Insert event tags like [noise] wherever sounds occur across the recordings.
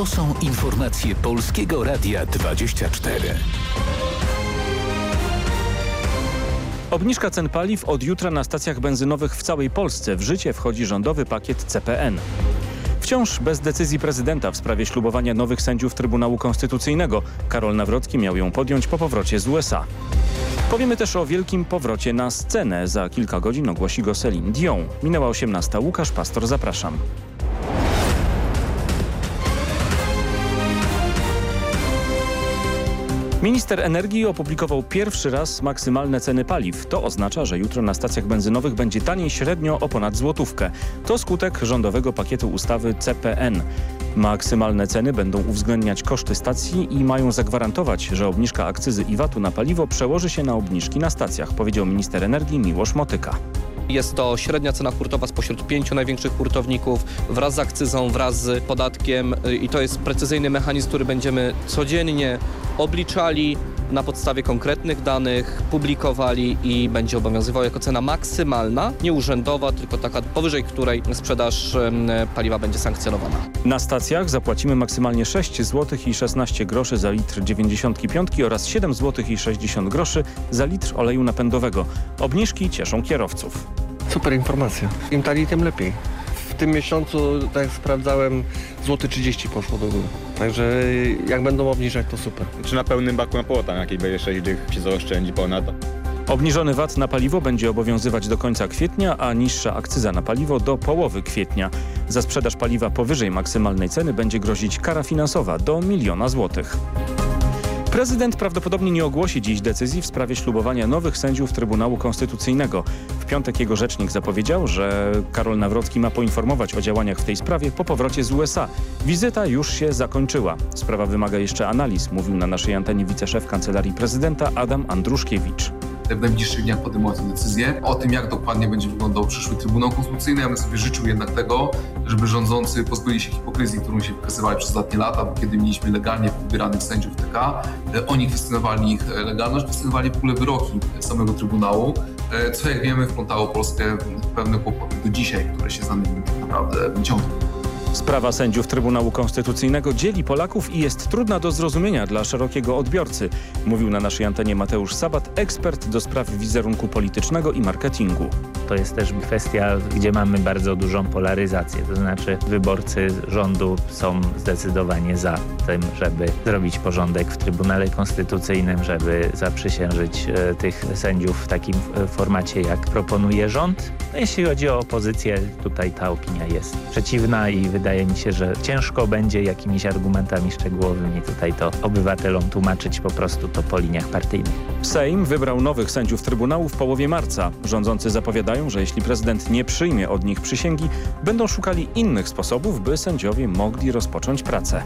To są informacje Polskiego Radia 24. Obniżka cen paliw od jutra na stacjach benzynowych w całej Polsce. W życie wchodzi rządowy pakiet CPN. Wciąż bez decyzji prezydenta w sprawie ślubowania nowych sędziów Trybunału Konstytucyjnego. Karol Nawrocki miał ją podjąć po powrocie z USA. Powiemy też o wielkim powrocie na scenę. Za kilka godzin ogłosi go Celine Dion. Minęła 18. Łukasz Pastor, zapraszam. Minister energii opublikował pierwszy raz maksymalne ceny paliw. To oznacza, że jutro na stacjach benzynowych będzie taniej średnio o ponad złotówkę. To skutek rządowego pakietu ustawy CPN. Maksymalne ceny będą uwzględniać koszty stacji i mają zagwarantować, że obniżka akcyzy i VAT-u na paliwo przełoży się na obniżki na stacjach, powiedział minister energii Miłosz Motyka. Jest to średnia cena hurtowa spośród pięciu największych hurtowników wraz z akcyzą, wraz z podatkiem i to jest precyzyjny mechanizm, który będziemy codziennie obliczali na podstawie konkretnych danych, publikowali i będzie obowiązywał jako cena maksymalna, nie urzędowa, tylko taka powyżej której sprzedaż paliwa będzie sankcjonowana. Na stacjach zapłacimy maksymalnie 6 zł i 16 groszy za litr 95 oraz 7 zł i 60 groszy za litr oleju napędowego. Obniżki cieszą kierowców. Super informacja. Im taniej, tym lepiej. W tym miesiącu, tak jak sprawdzałem, złoty 30 poszło do góry. Także jak będą obniżać, to super. Czy na pełnym baku na połota, jakiej będzie 6 dych się zaoszczędzi ponad. Obniżony VAT na paliwo będzie obowiązywać do końca kwietnia, a niższa akcyza na paliwo do połowy kwietnia. Za sprzedaż paliwa powyżej maksymalnej ceny będzie grozić kara finansowa do miliona złotych. Prezydent prawdopodobnie nie ogłosi dziś decyzji w sprawie ślubowania nowych sędziów Trybunału Konstytucyjnego. W piątek jego rzecznik zapowiedział, że Karol Nawrocki ma poinformować o działaniach w tej sprawie po powrocie z USA. Wizyta już się zakończyła. Sprawa wymaga jeszcze analiz, mówił na naszej antenie wiceszef Kancelarii Prezydenta Adam Andruszkiewicz w najbliższych dniach podejmować decyzję o tym, jak dokładnie będzie wyglądał przyszły Trybunał Konstytucyjny. Ja bym sobie życzył jednak tego, żeby rządzący pozbyli się hipokryzji, którą się wykazywali przez ostatnie lata, bo kiedy mieliśmy legalnie wybieranych sędziów TK, e, oni kwestionowali ich legalność, kwestionowali w ogóle wyroki samego Trybunału, e, co jak wiemy wplątało Polskę w pewne kłopoty do dzisiaj, które się za nim tak naprawdę wyciągną. Sprawa sędziów Trybunału Konstytucyjnego dzieli Polaków i jest trudna do zrozumienia dla szerokiego odbiorcy, mówił na naszej antenie Mateusz Sabat, ekspert do spraw wizerunku politycznego i marketingu. To jest też kwestia, gdzie mamy bardzo dużą polaryzację, to znaczy wyborcy rządu są zdecydowanie za tym, żeby zrobić porządek w Trybunale Konstytucyjnym, żeby zaprzysiężyć e, tych sędziów w takim e, formacie, jak proponuje rząd. No, jeśli chodzi o opozycję, tutaj ta opinia jest przeciwna i wydaje mi się, że ciężko będzie jakimiś argumentami szczegółowymi tutaj to obywatelom tłumaczyć po prostu to po liniach partyjnych. Sejm wybrał nowych sędziów Trybunału w połowie marca. Rządzący zapowiadają, że jeśli prezydent nie przyjmie od nich przysięgi, będą szukali innych sposobów, by sędziowie mogli rozpocząć pracę.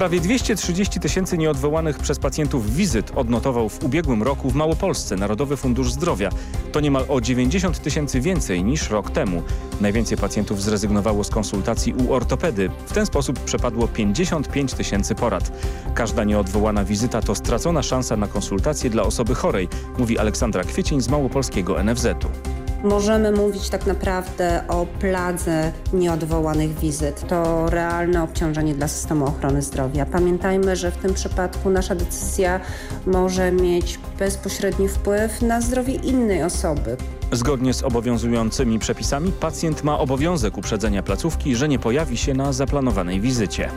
Prawie 230 tysięcy nieodwołanych przez pacjentów wizyt odnotował w ubiegłym roku w Małopolsce Narodowy Fundusz Zdrowia. To niemal o 90 tysięcy więcej niż rok temu. Najwięcej pacjentów zrezygnowało z konsultacji u ortopedy. W ten sposób przepadło 55 tysięcy porad. Każda nieodwołana wizyta to stracona szansa na konsultację dla osoby chorej, mówi Aleksandra Kwiecień z Małopolskiego NFZ-u. Możemy mówić tak naprawdę o pladze nieodwołanych wizyt. To realne obciążenie dla systemu ochrony zdrowia. Pamiętajmy, że w tym przypadku nasza decyzja może mieć bezpośredni wpływ na zdrowie innej osoby. Zgodnie z obowiązującymi przepisami pacjent ma obowiązek uprzedzenia placówki, że nie pojawi się na zaplanowanej wizycie.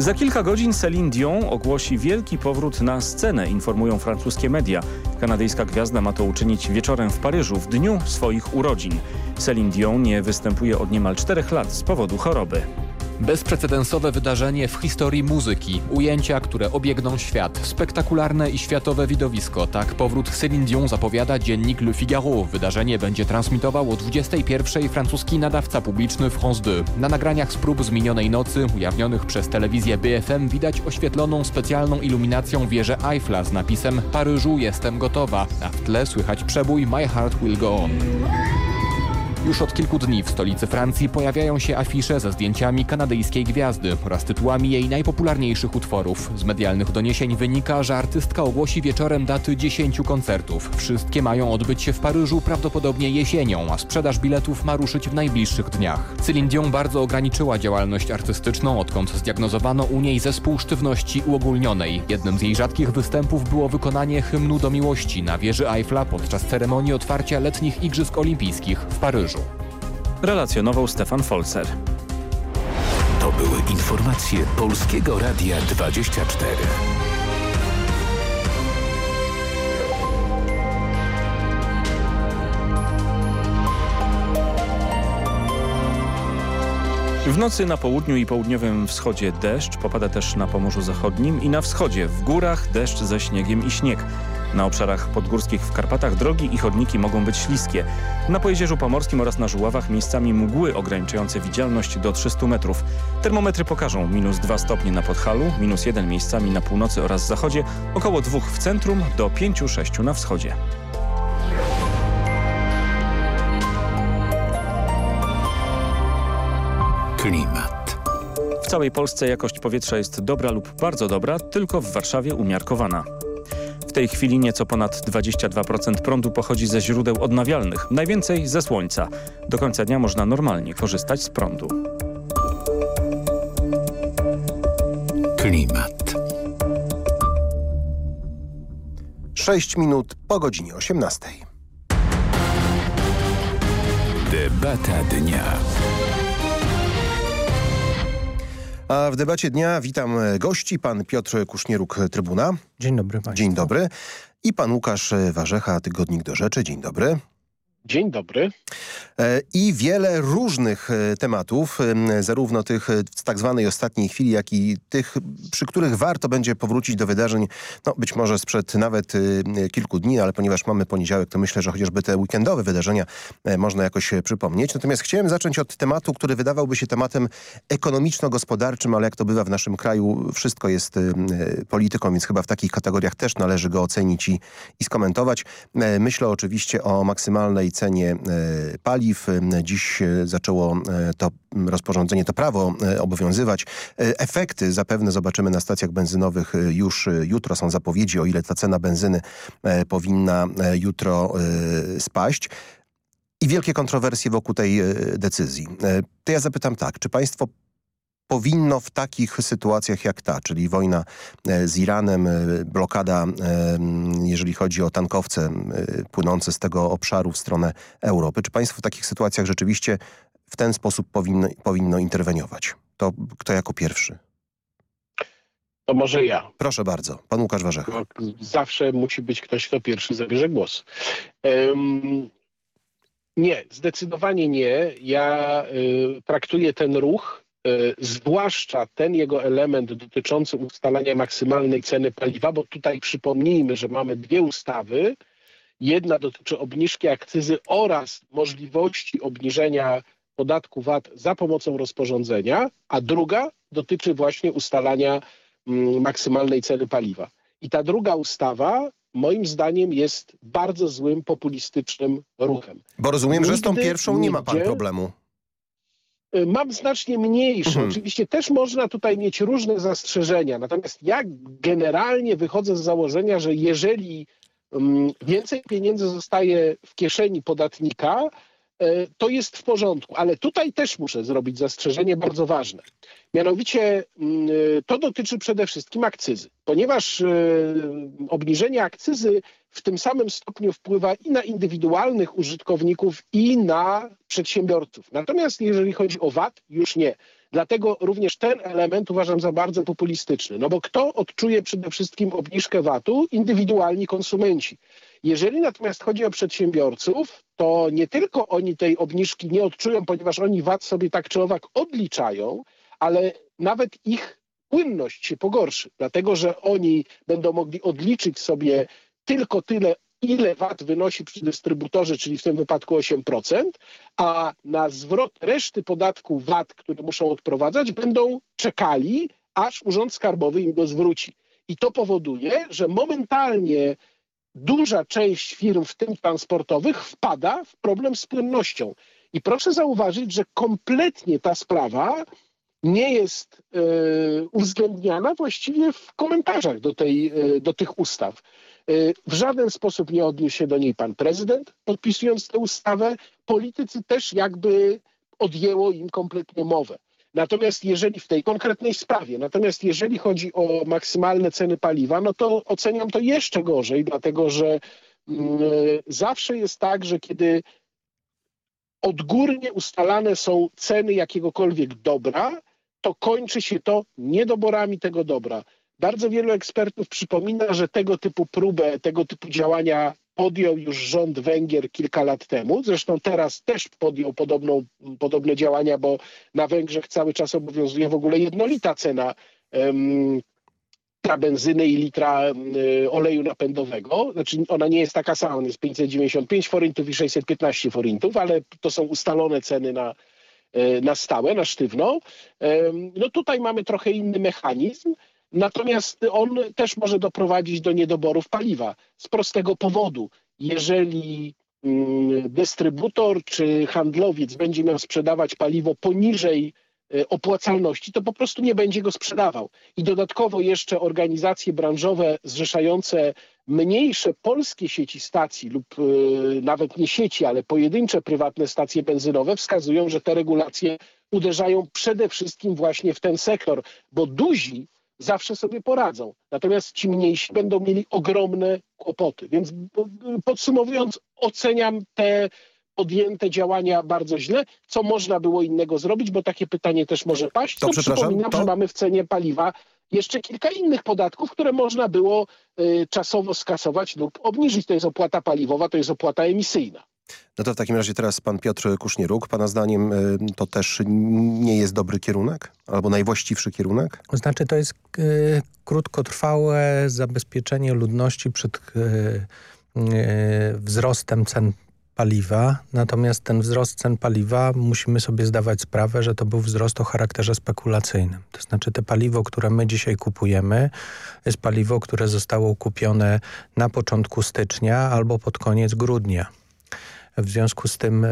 Za kilka godzin Celine Dion ogłosi wielki powrót na scenę, informują francuskie media. Kanadyjska gwiazda ma to uczynić wieczorem w Paryżu w dniu swoich urodzin. Celine Dion nie występuje od niemal czterech lat z powodu choroby. Bezprecedensowe wydarzenie w historii muzyki. Ujęcia, które obiegną świat. Spektakularne i światowe widowisko. Tak powrót Céline Dion zapowiada dziennik Le Figaro. Wydarzenie będzie transmitował o 21 francuski nadawca publiczny France 2. Na nagraniach z prób z minionej nocy, ujawnionych przez telewizję BFM, widać oświetloną specjalną iluminacją wieżę Eiffla z napisem Paryżu jestem gotowa, a w tle słychać przebój My Heart Will Go On. Już od kilku dni w stolicy Francji pojawiają się afisze ze zdjęciami kanadyjskiej gwiazdy oraz tytułami jej najpopularniejszych utworów. Z medialnych doniesień wynika, że artystka ogłosi wieczorem daty 10 koncertów. Wszystkie mają odbyć się w Paryżu prawdopodobnie jesienią, a sprzedaż biletów ma ruszyć w najbliższych dniach. Celine Dion bardzo ograniczyła działalność artystyczną, odkąd zdiagnozowano u niej zespół sztywności uogólnionej. Jednym z jej rzadkich występów było wykonanie hymnu do miłości na wieży Eiffla podczas ceremonii otwarcia letnich Igrzysk Olimpijskich w Paryżu. Relacjonował Stefan Folzer. To były informacje Polskiego Radia 24. W nocy na południu i południowym wschodzie deszcz, popada też na Pomorzu Zachodnim i na wschodzie, w górach deszcz ze śniegiem i śnieg. Na obszarach podgórskich w Karpatach drogi i chodniki mogą być śliskie. Na Pojezierzu Pomorskim oraz na Żuławach miejscami mgły ograniczające widzialność do 300 metrów. Termometry pokażą minus 2 stopnie na Podhalu, minus 1 miejscami na północy oraz zachodzie, około 2 w centrum do 5-6 na wschodzie. Klimat. W całej Polsce jakość powietrza jest dobra lub bardzo dobra, tylko w Warszawie umiarkowana. W tej chwili nieco ponad 22% prądu pochodzi ze źródeł odnawialnych, najwięcej ze słońca. Do końca dnia można normalnie korzystać z prądu. Klimat. 6 minut po godzinie 18. Debata dnia. A w debacie dnia witam gości, pan Piotr Kusznieruk, Trybuna. Dzień dobry państwu. Dzień dobry. I pan Łukasz Warzecha, Tygodnik do Rzeczy. Dzień dobry. Dzień dobry. I wiele różnych e, tematów, zarówno tych z tak zwanej ostatniej chwili, jak i tych, przy których warto będzie powrócić do wydarzeń, no być może sprzed nawet e, kilku dni, ale ponieważ mamy poniedziałek, to myślę, że chociażby te weekendowe wydarzenia e, można jakoś przypomnieć. Natomiast chciałem zacząć od tematu, który wydawałby się tematem ekonomiczno-gospodarczym, ale jak to bywa w naszym kraju, wszystko jest polityką, więc chyba w takich kategoriach też należy go ocenić i, i skomentować. Myślę oczywiście o maksymalnej cenie paliw. Dziś zaczęło to rozporządzenie, to prawo obowiązywać. Efekty zapewne zobaczymy na stacjach benzynowych już jutro. Są zapowiedzi, o ile ta cena benzyny powinna jutro spaść. I wielkie kontrowersje wokół tej decyzji. To ja zapytam tak, czy państwo powinno w takich sytuacjach jak ta, czyli wojna z Iranem, blokada, jeżeli chodzi o tankowce płynące z tego obszaru w stronę Europy. Czy państwo w takich sytuacjach rzeczywiście w ten sposób powinno, powinno interweniować? To kto jako pierwszy? To może ja. Proszę bardzo, pan Łukasz Warzecha. Zawsze musi być ktoś, kto pierwszy zabierze głos. Um, nie, zdecydowanie nie. Ja y, traktuję ten ruch zwłaszcza ten jego element dotyczący ustalania maksymalnej ceny paliwa, bo tutaj przypomnijmy, że mamy dwie ustawy. Jedna dotyczy obniżki akcyzy oraz możliwości obniżenia podatku VAT za pomocą rozporządzenia, a druga dotyczy właśnie ustalania mm, maksymalnej ceny paliwa. I ta druga ustawa moim zdaniem jest bardzo złym, populistycznym ruchem. Bo rozumiem, Nigdy że z tą pierwszą nie ma pan problemu. Mam znacznie mniejsze. Mhm. Oczywiście też można tutaj mieć różne zastrzeżenia. Natomiast ja generalnie wychodzę z założenia, że jeżeli um, więcej pieniędzy zostaje w kieszeni podatnika, e, to jest w porządku. Ale tutaj też muszę zrobić zastrzeżenie bardzo ważne. Mianowicie mm, to dotyczy przede wszystkim akcyzy, ponieważ e, obniżenie akcyzy w tym samym stopniu wpływa i na indywidualnych użytkowników, i na przedsiębiorców. Natomiast jeżeli chodzi o VAT, już nie. Dlatego również ten element uważam za bardzo populistyczny. No bo kto odczuje przede wszystkim obniżkę VAT-u? Indywidualni konsumenci. Jeżeli natomiast chodzi o przedsiębiorców, to nie tylko oni tej obniżki nie odczują, ponieważ oni VAT sobie tak czy owak odliczają, ale nawet ich płynność się pogorszy, dlatego że oni będą mogli odliczyć sobie tylko tyle, ile VAT wynosi przy dystrybutorze, czyli w tym wypadku 8%, a na zwrot reszty podatku VAT, które muszą odprowadzać, będą czekali, aż Urząd Skarbowy im go zwróci. I to powoduje, że momentalnie duża część firm, w tym transportowych, wpada w problem z płynnością. I proszę zauważyć, że kompletnie ta sprawa nie jest e, uwzględniana właściwie w komentarzach do, tej, e, do tych ustaw. E, w żaden sposób nie odniósł się do niej pan prezydent, podpisując tę ustawę. Politycy też jakby odjęło im kompletnie mowę. Natomiast jeżeli w tej konkretnej sprawie, natomiast jeżeli chodzi o maksymalne ceny paliwa, no to oceniam to jeszcze gorzej, dlatego że mm, zawsze jest tak, że kiedy odgórnie ustalane są ceny jakiegokolwiek dobra, to kończy się to niedoborami tego dobra. Bardzo wielu ekspertów przypomina, że tego typu próbę, tego typu działania podjął już rząd Węgier kilka lat temu. Zresztą teraz też podjął podobną, podobne działania, bo na Węgrzech cały czas obowiązuje w ogóle jednolita cena um, litra benzyny i litra um, oleju napędowego. Znaczy ona nie jest taka sama, jest 595 forintów i 615 forintów, ale to są ustalone ceny na, e, na stałe, na sztywno. No tutaj mamy trochę inny mechanizm. Natomiast on też może doprowadzić do niedoborów paliwa z prostego powodu. Jeżeli mm, dystrybutor czy handlowiec będzie miał sprzedawać paliwo poniżej e, opłacalności, to po prostu nie będzie go sprzedawał. I dodatkowo jeszcze organizacje branżowe zrzeszające mniejsze polskie sieci stacji lub e, nawet nie sieci, ale pojedyncze prywatne stacje benzynowe wskazują, że te regulacje uderzają przede wszystkim właśnie w ten sektor, bo duzi zawsze sobie poradzą. Natomiast ci mniejsi będą mieli ogromne kłopoty. Więc podsumowując, oceniam te podjęte działania bardzo źle. Co można było innego zrobić, bo takie pytanie też może paść. To, to przypominam, to... że mamy w cenie paliwa jeszcze kilka innych podatków, które można było y, czasowo skasować lub obniżyć. To jest opłata paliwowa, to jest opłata emisyjna. No to w takim razie teraz pan Piotr Kusznieruk. Pana zdaniem y, to też nie jest dobry kierunek? Albo najwłaściwszy kierunek? Znaczy to jest y, krótkotrwałe zabezpieczenie ludności przed y, y, wzrostem cen paliwa, natomiast ten wzrost cen paliwa musimy sobie zdawać sprawę, że to był wzrost o charakterze spekulacyjnym. To znaczy te paliwo, które my dzisiaj kupujemy, jest paliwo, które zostało kupione na początku stycznia albo pod koniec grudnia. W związku z tym e,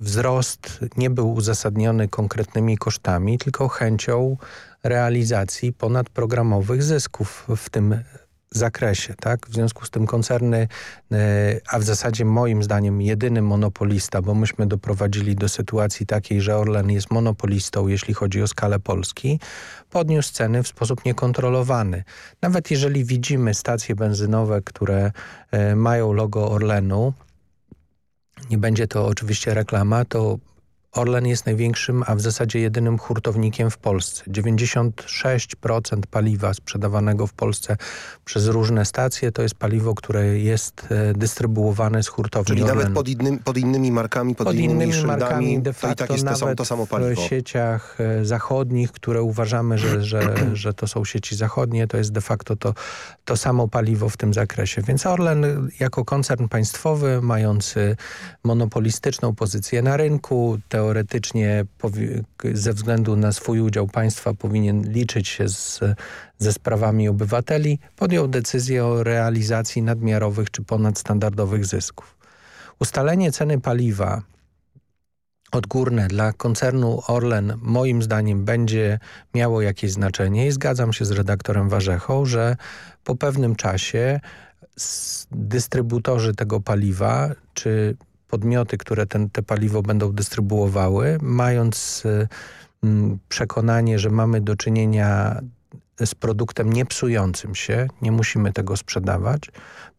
wzrost nie był uzasadniony konkretnymi kosztami, tylko chęcią realizacji ponadprogramowych zysków w tym zakresie. Tak? W związku z tym koncerny, e, a w zasadzie moim zdaniem jedyny monopolista, bo myśmy doprowadzili do sytuacji takiej, że Orlen jest monopolistą, jeśli chodzi o skalę Polski, podniósł ceny w sposób niekontrolowany. Nawet jeżeli widzimy stacje benzynowe, które e, mają logo Orlenu, nie będzie to oczywiście reklama, to Orlen jest największym, a w zasadzie jedynym hurtownikiem w Polsce. 96% paliwa sprzedawanego w Polsce przez różne stacje to jest paliwo, które jest e, dystrybuowane z hurtowni Czyli Orlenu. nawet pod, innym, pod innymi markami, pod, pod innymi, innymi szyldami, markami de facto to i tak jest to samo, to samo paliwo. w sieciach e, zachodnich, które uważamy, że, że, [clears throat] że to są sieci zachodnie, to jest de facto to, to samo paliwo w tym zakresie. Więc Orlen jako koncern państwowy, mający monopolistyczną pozycję na rynku, teoretycznie ze względu na swój udział państwa powinien liczyć się z, ze sprawami obywateli, podjął decyzję o realizacji nadmiarowych czy ponadstandardowych zysków. Ustalenie ceny paliwa odgórne dla koncernu Orlen moim zdaniem będzie miało jakieś znaczenie i zgadzam się z redaktorem Warzechą, że po pewnym czasie dystrybutorzy tego paliwa czy podmioty, które ten, te paliwo będą dystrybuowały, mając y, przekonanie, że mamy do czynienia z produktem niepsującym się, nie musimy tego sprzedawać,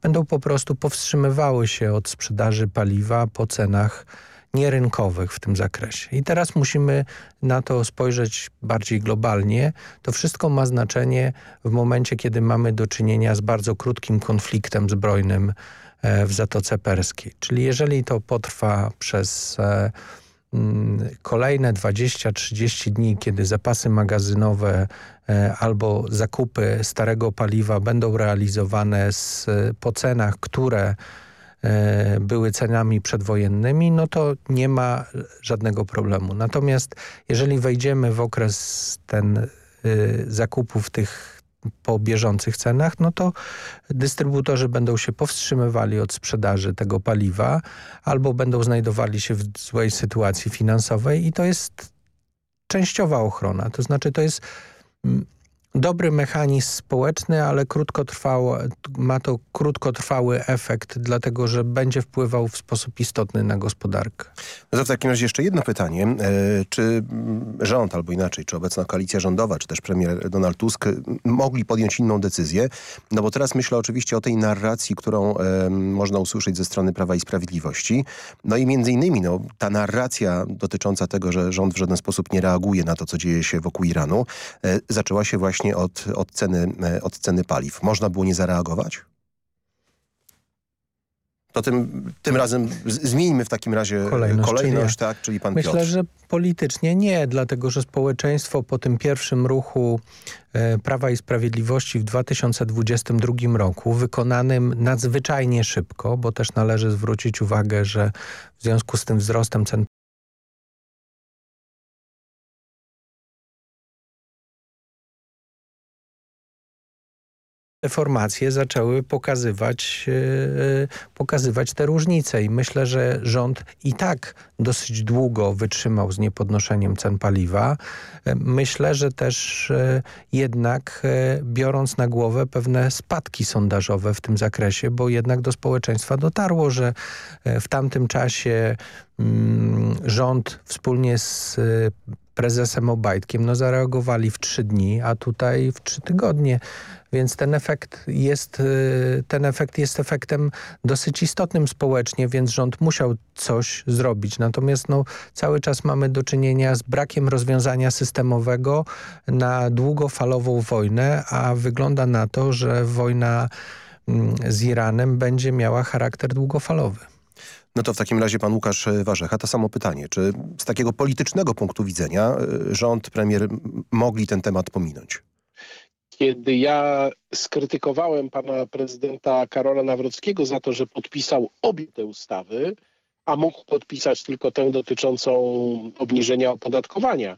będą po prostu powstrzymywały się od sprzedaży paliwa po cenach nierynkowych w tym zakresie. I teraz musimy na to spojrzeć bardziej globalnie. To wszystko ma znaczenie w momencie, kiedy mamy do czynienia z bardzo krótkim konfliktem zbrojnym w Zatoce Perskiej. Czyli jeżeli to potrwa przez e, mm, kolejne 20-30 dni, kiedy zapasy magazynowe e, albo zakupy starego paliwa będą realizowane z, po cenach, które E, były cenami przedwojennymi, no to nie ma żadnego problemu. Natomiast jeżeli wejdziemy w okres ten zakupów tych po bieżących cenach, no to dystrybutorzy będą się powstrzymywali od sprzedaży tego paliwa albo będą znajdowali się w złej sytuacji finansowej i to jest częściowa ochrona. To znaczy to jest mm, dobry mechanizm społeczny, ale krótkotrwały, ma to krótkotrwały efekt, dlatego że będzie wpływał w sposób istotny na gospodarkę. No to w takim razie jeszcze jedno pytanie. E, czy rząd, albo inaczej, czy obecna koalicja rządowa, czy też premier Donald Tusk mogli podjąć inną decyzję? No bo teraz myślę oczywiście o tej narracji, którą e, można usłyszeć ze strony Prawa i Sprawiedliwości. No i między innymi no, ta narracja dotycząca tego, że rząd w żaden sposób nie reaguje na to, co dzieje się wokół Iranu, e, zaczęła się właśnie właśnie od, od, ceny, e, od ceny paliw. Można było nie zareagować? To tym, tym razem zmieńmy w takim razie kolejność, kolejność czyli, tak, czyli pan Myślę, Piotr. że politycznie nie, dlatego że społeczeństwo po tym pierwszym ruchu e, Prawa i Sprawiedliwości w 2022 roku, wykonanym nadzwyczajnie szybko, bo też należy zwrócić uwagę, że w związku z tym wzrostem cen formacje zaczęły pokazywać, e, pokazywać te różnice i myślę, że rząd i tak dosyć długo wytrzymał z niepodnoszeniem cen paliwa. E, myślę, że też e, jednak biorąc na głowę pewne spadki sondażowe w tym zakresie, bo jednak do społeczeństwa dotarło, że w tamtym czasie mm, rząd wspólnie z prezesem Obajtkiem no zareagowali w trzy dni, a tutaj w trzy tygodnie. Więc ten efekt jest, y, ten efekt jest efektem dosyć istotnym społecznie, więc rząd musiał coś zrobić. Natomiast no, cały czas mamy do czynienia z brakiem rozwiązania systemowego na długofalową wojnę, a wygląda na to, że wojna mm, z Iranem będzie miała charakter długofalowy. No to w takim razie pan Łukasz Warzecha, to samo pytanie. Czy z takiego politycznego punktu widzenia y, rząd, premier mogli ten temat pominąć? Kiedy ja skrytykowałem pana prezydenta Karola Nawrockiego za to, że podpisał obie te ustawy, a mógł podpisać tylko tę dotyczącą obniżenia opodatkowania,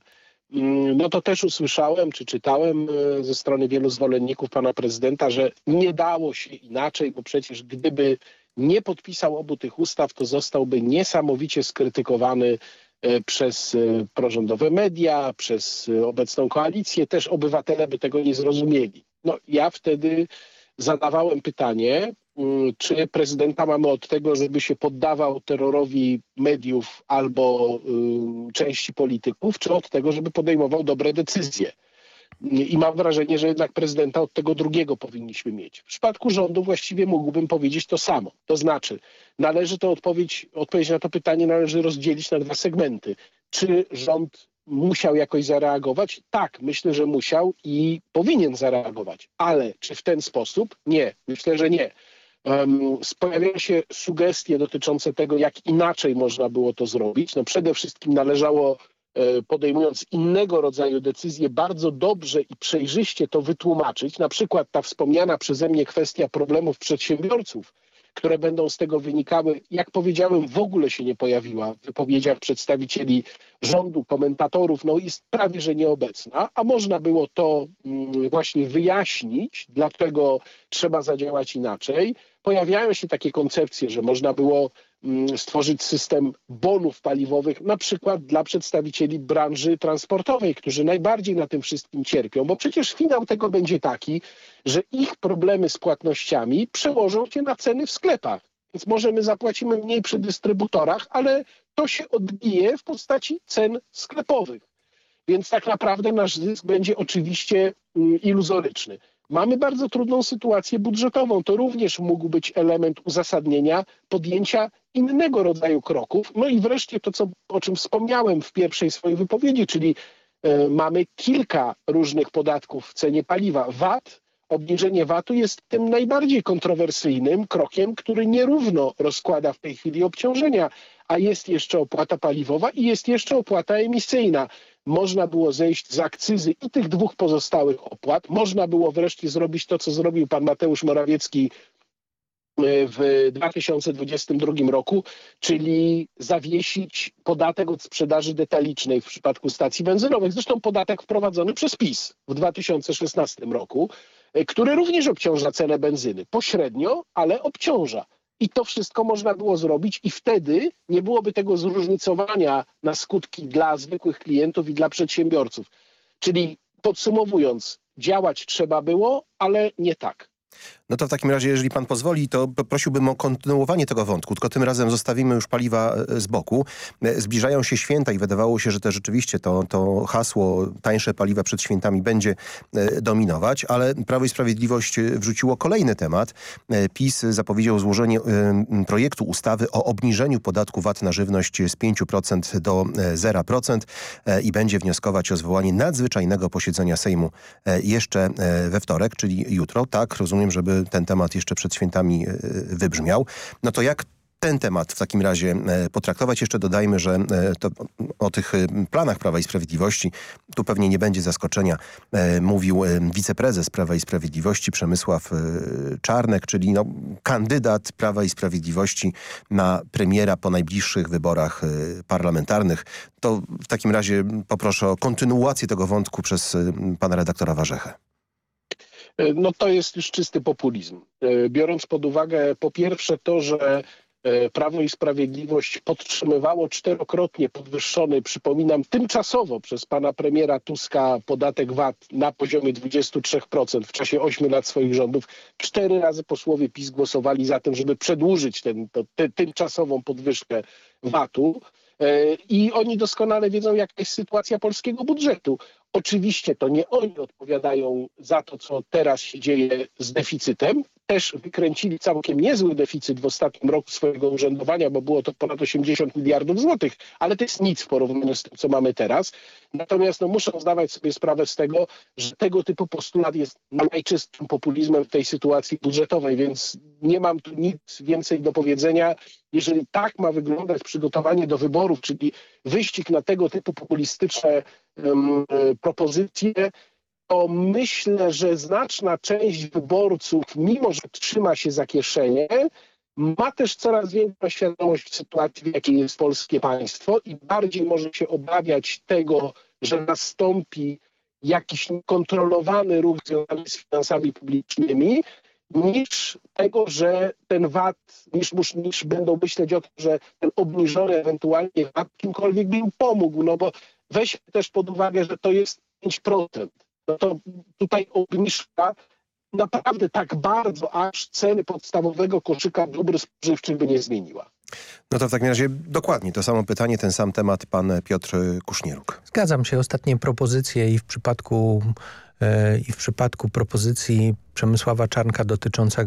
mm, no to też usłyszałem, czy czytałem y, ze strony wielu zwolenników pana prezydenta, że nie dało się inaczej, bo przecież gdyby nie podpisał obu tych ustaw, to zostałby niesamowicie skrytykowany e, przez e, prorządowe media, przez e, obecną koalicję. Też obywatele by tego nie zrozumieli. No, ja wtedy zadawałem pytanie, mm, czy prezydenta mamy od tego, żeby się poddawał terrorowi mediów albo y, części polityków, czy od tego, żeby podejmował dobre decyzje. I mam wrażenie, że jednak prezydenta od tego drugiego powinniśmy mieć. W przypadku rządu właściwie mógłbym powiedzieć to samo. To znaczy, należy to odpowiedź, odpowiedź na to pytanie należy rozdzielić na dwa segmenty. Czy rząd musiał jakoś zareagować? Tak, myślę, że musiał i powinien zareagować. Ale czy w ten sposób? Nie, myślę, że nie. Um, pojawiają się sugestie dotyczące tego, jak inaczej można było to zrobić. No przede wszystkim należało podejmując innego rodzaju decyzje, bardzo dobrze i przejrzyście to wytłumaczyć. Na przykład ta wspomniana przeze mnie kwestia problemów przedsiębiorców, które będą z tego wynikały, jak powiedziałem, w ogóle się nie pojawiła w wypowiedziach przedstawicieli rządu, komentatorów, no jest prawie, że nieobecna, a można było to mm, właśnie wyjaśnić, dlaczego trzeba zadziałać inaczej. Pojawiają się takie koncepcje, że można było stworzyć system bonów paliwowych, na przykład dla przedstawicieli branży transportowej, którzy najbardziej na tym wszystkim cierpią, bo przecież finał tego będzie taki, że ich problemy z płatnościami przełożą się na ceny w sklepach. Więc może my zapłacimy mniej przy dystrybutorach, ale to się odbije w postaci cen sklepowych. Więc tak naprawdę nasz zysk będzie oczywiście mm, iluzoryczny. Mamy bardzo trudną sytuację budżetową. To również mógł być element uzasadnienia podjęcia innego rodzaju kroków. No i wreszcie to, co, o czym wspomniałem w pierwszej swojej wypowiedzi, czyli y, mamy kilka różnych podatków w cenie paliwa. VAT, obniżenie VAT-u jest tym najbardziej kontrowersyjnym krokiem, który nierówno rozkłada w tej chwili obciążenia, a jest jeszcze opłata paliwowa i jest jeszcze opłata emisyjna można było zejść z akcyzy i tych dwóch pozostałych opłat. Można było wreszcie zrobić to, co zrobił pan Mateusz Morawiecki w 2022 roku, czyli zawiesić podatek od sprzedaży detalicznej w przypadku stacji benzynowych. Zresztą podatek wprowadzony przez PiS w 2016 roku, który również obciąża cenę benzyny. Pośrednio, ale obciąża. I to wszystko można było zrobić i wtedy nie byłoby tego zróżnicowania na skutki dla zwykłych klientów i dla przedsiębiorców. Czyli podsumowując, działać trzeba było, ale nie tak. No to w takim razie, jeżeli pan pozwoli, to prosiłbym o kontynuowanie tego wątku, tylko tym razem zostawimy już paliwa e, z boku. E, zbliżają się święta i wydawało się, że to rzeczywiście to, to hasło tańsze paliwa przed świętami będzie e, dominować, ale Prawo i Sprawiedliwość wrzuciło kolejny temat. PiS zapowiedział złożenie projektu ustawy o obniżeniu podatku VAT na żywność z 5% do 0% i będzie wnioskować o zwołanie nadzwyczajnego posiedzenia Sejmu jeszcze we wtorek, czyli jutro. Tak, rozumiem, żeby ten temat jeszcze przed świętami e, wybrzmiał. No to jak ten temat w takim razie e, potraktować. Jeszcze dodajmy, że e, to, o tych planach Prawa i Sprawiedliwości, tu pewnie nie będzie zaskoczenia, mówił wiceprezes Prawa i Sprawiedliwości Przemysław Czarnek, czyli no, kandydat Prawa i Sprawiedliwości na premiera po najbliższych wyborach parlamentarnych. To w takim razie poproszę o kontynuację tego wątku przez pana redaktora Warzechę. E, no to jest już czysty populizm. E, biorąc pod uwagę po pierwsze to, że e, Prawo i Sprawiedliwość podtrzymywało czterokrotnie podwyższony, przypominam, tymczasowo przez pana premiera Tuska podatek VAT na poziomie 23% w czasie 8 lat swoich rządów. Cztery razy posłowie PiS głosowali za tym, żeby przedłużyć tę tymczasową podwyżkę VAT-u. I oni doskonale wiedzą, jaka jest sytuacja polskiego budżetu. Oczywiście to nie oni odpowiadają za to, co teraz się dzieje z deficytem. Też wykręcili całkiem niezły deficyt w ostatnim roku swojego urzędowania, bo było to ponad 80 miliardów złotych, ale to jest nic w porównaniu z tym, co mamy teraz. Natomiast no, muszą zdawać sobie sprawę z tego, że tego typu postulat jest najczystszym populizmem w tej sytuacji budżetowej, więc nie mam tu nic więcej do powiedzenia. Jeżeli tak ma wyglądać przygotowanie do wyborów, czyli wyścig na tego typu populistyczne um, propozycje, to myślę, że znaczna część wyborców, mimo że trzyma się za kieszenie, ma też coraz większą świadomość sytuacji, w jakiej jest polskie państwo i bardziej może się obawiać tego, że nastąpi jakiś kontrolowany ruch związany z finansami publicznymi, niż tego, że ten VAT, niż, niż będą myśleć o tym, że ten obniżony ewentualnie VAT kimkolwiek by im pomógł, no bo weźmy też pod uwagę, że to jest 5%. No to tutaj obniżka naprawdę tak bardzo aż ceny podstawowego koszyka dóbr spożywczych by nie zmieniła. No to w takim razie dokładnie to samo pytanie, ten sam temat pan Piotr Kusznieruk. Zgadzam się. Ostatnie propozycje i w przypadku i w przypadku propozycji Przemysława Czarnka dotycząca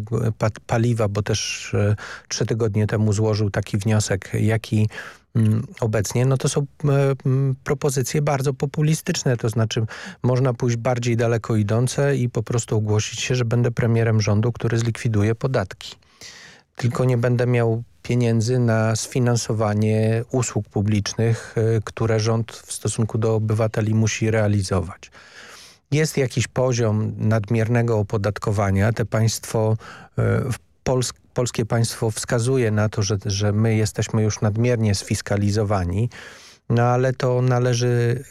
paliwa, bo też e, trzy tygodnie temu złożył taki wniosek, jaki Mm, obecnie, no to są e, mm, propozycje bardzo populistyczne, to znaczy można pójść bardziej daleko idące i po prostu ogłosić się, że będę premierem rządu, który zlikwiduje podatki. Tylko nie będę miał pieniędzy na sfinansowanie usług publicznych, e, które rząd w stosunku do obywateli musi realizować. Jest jakiś poziom nadmiernego opodatkowania. Te państwo e, polskie państwo wskazuje na to, że, że my jesteśmy już nadmiernie sfiskalizowani, no ale to należy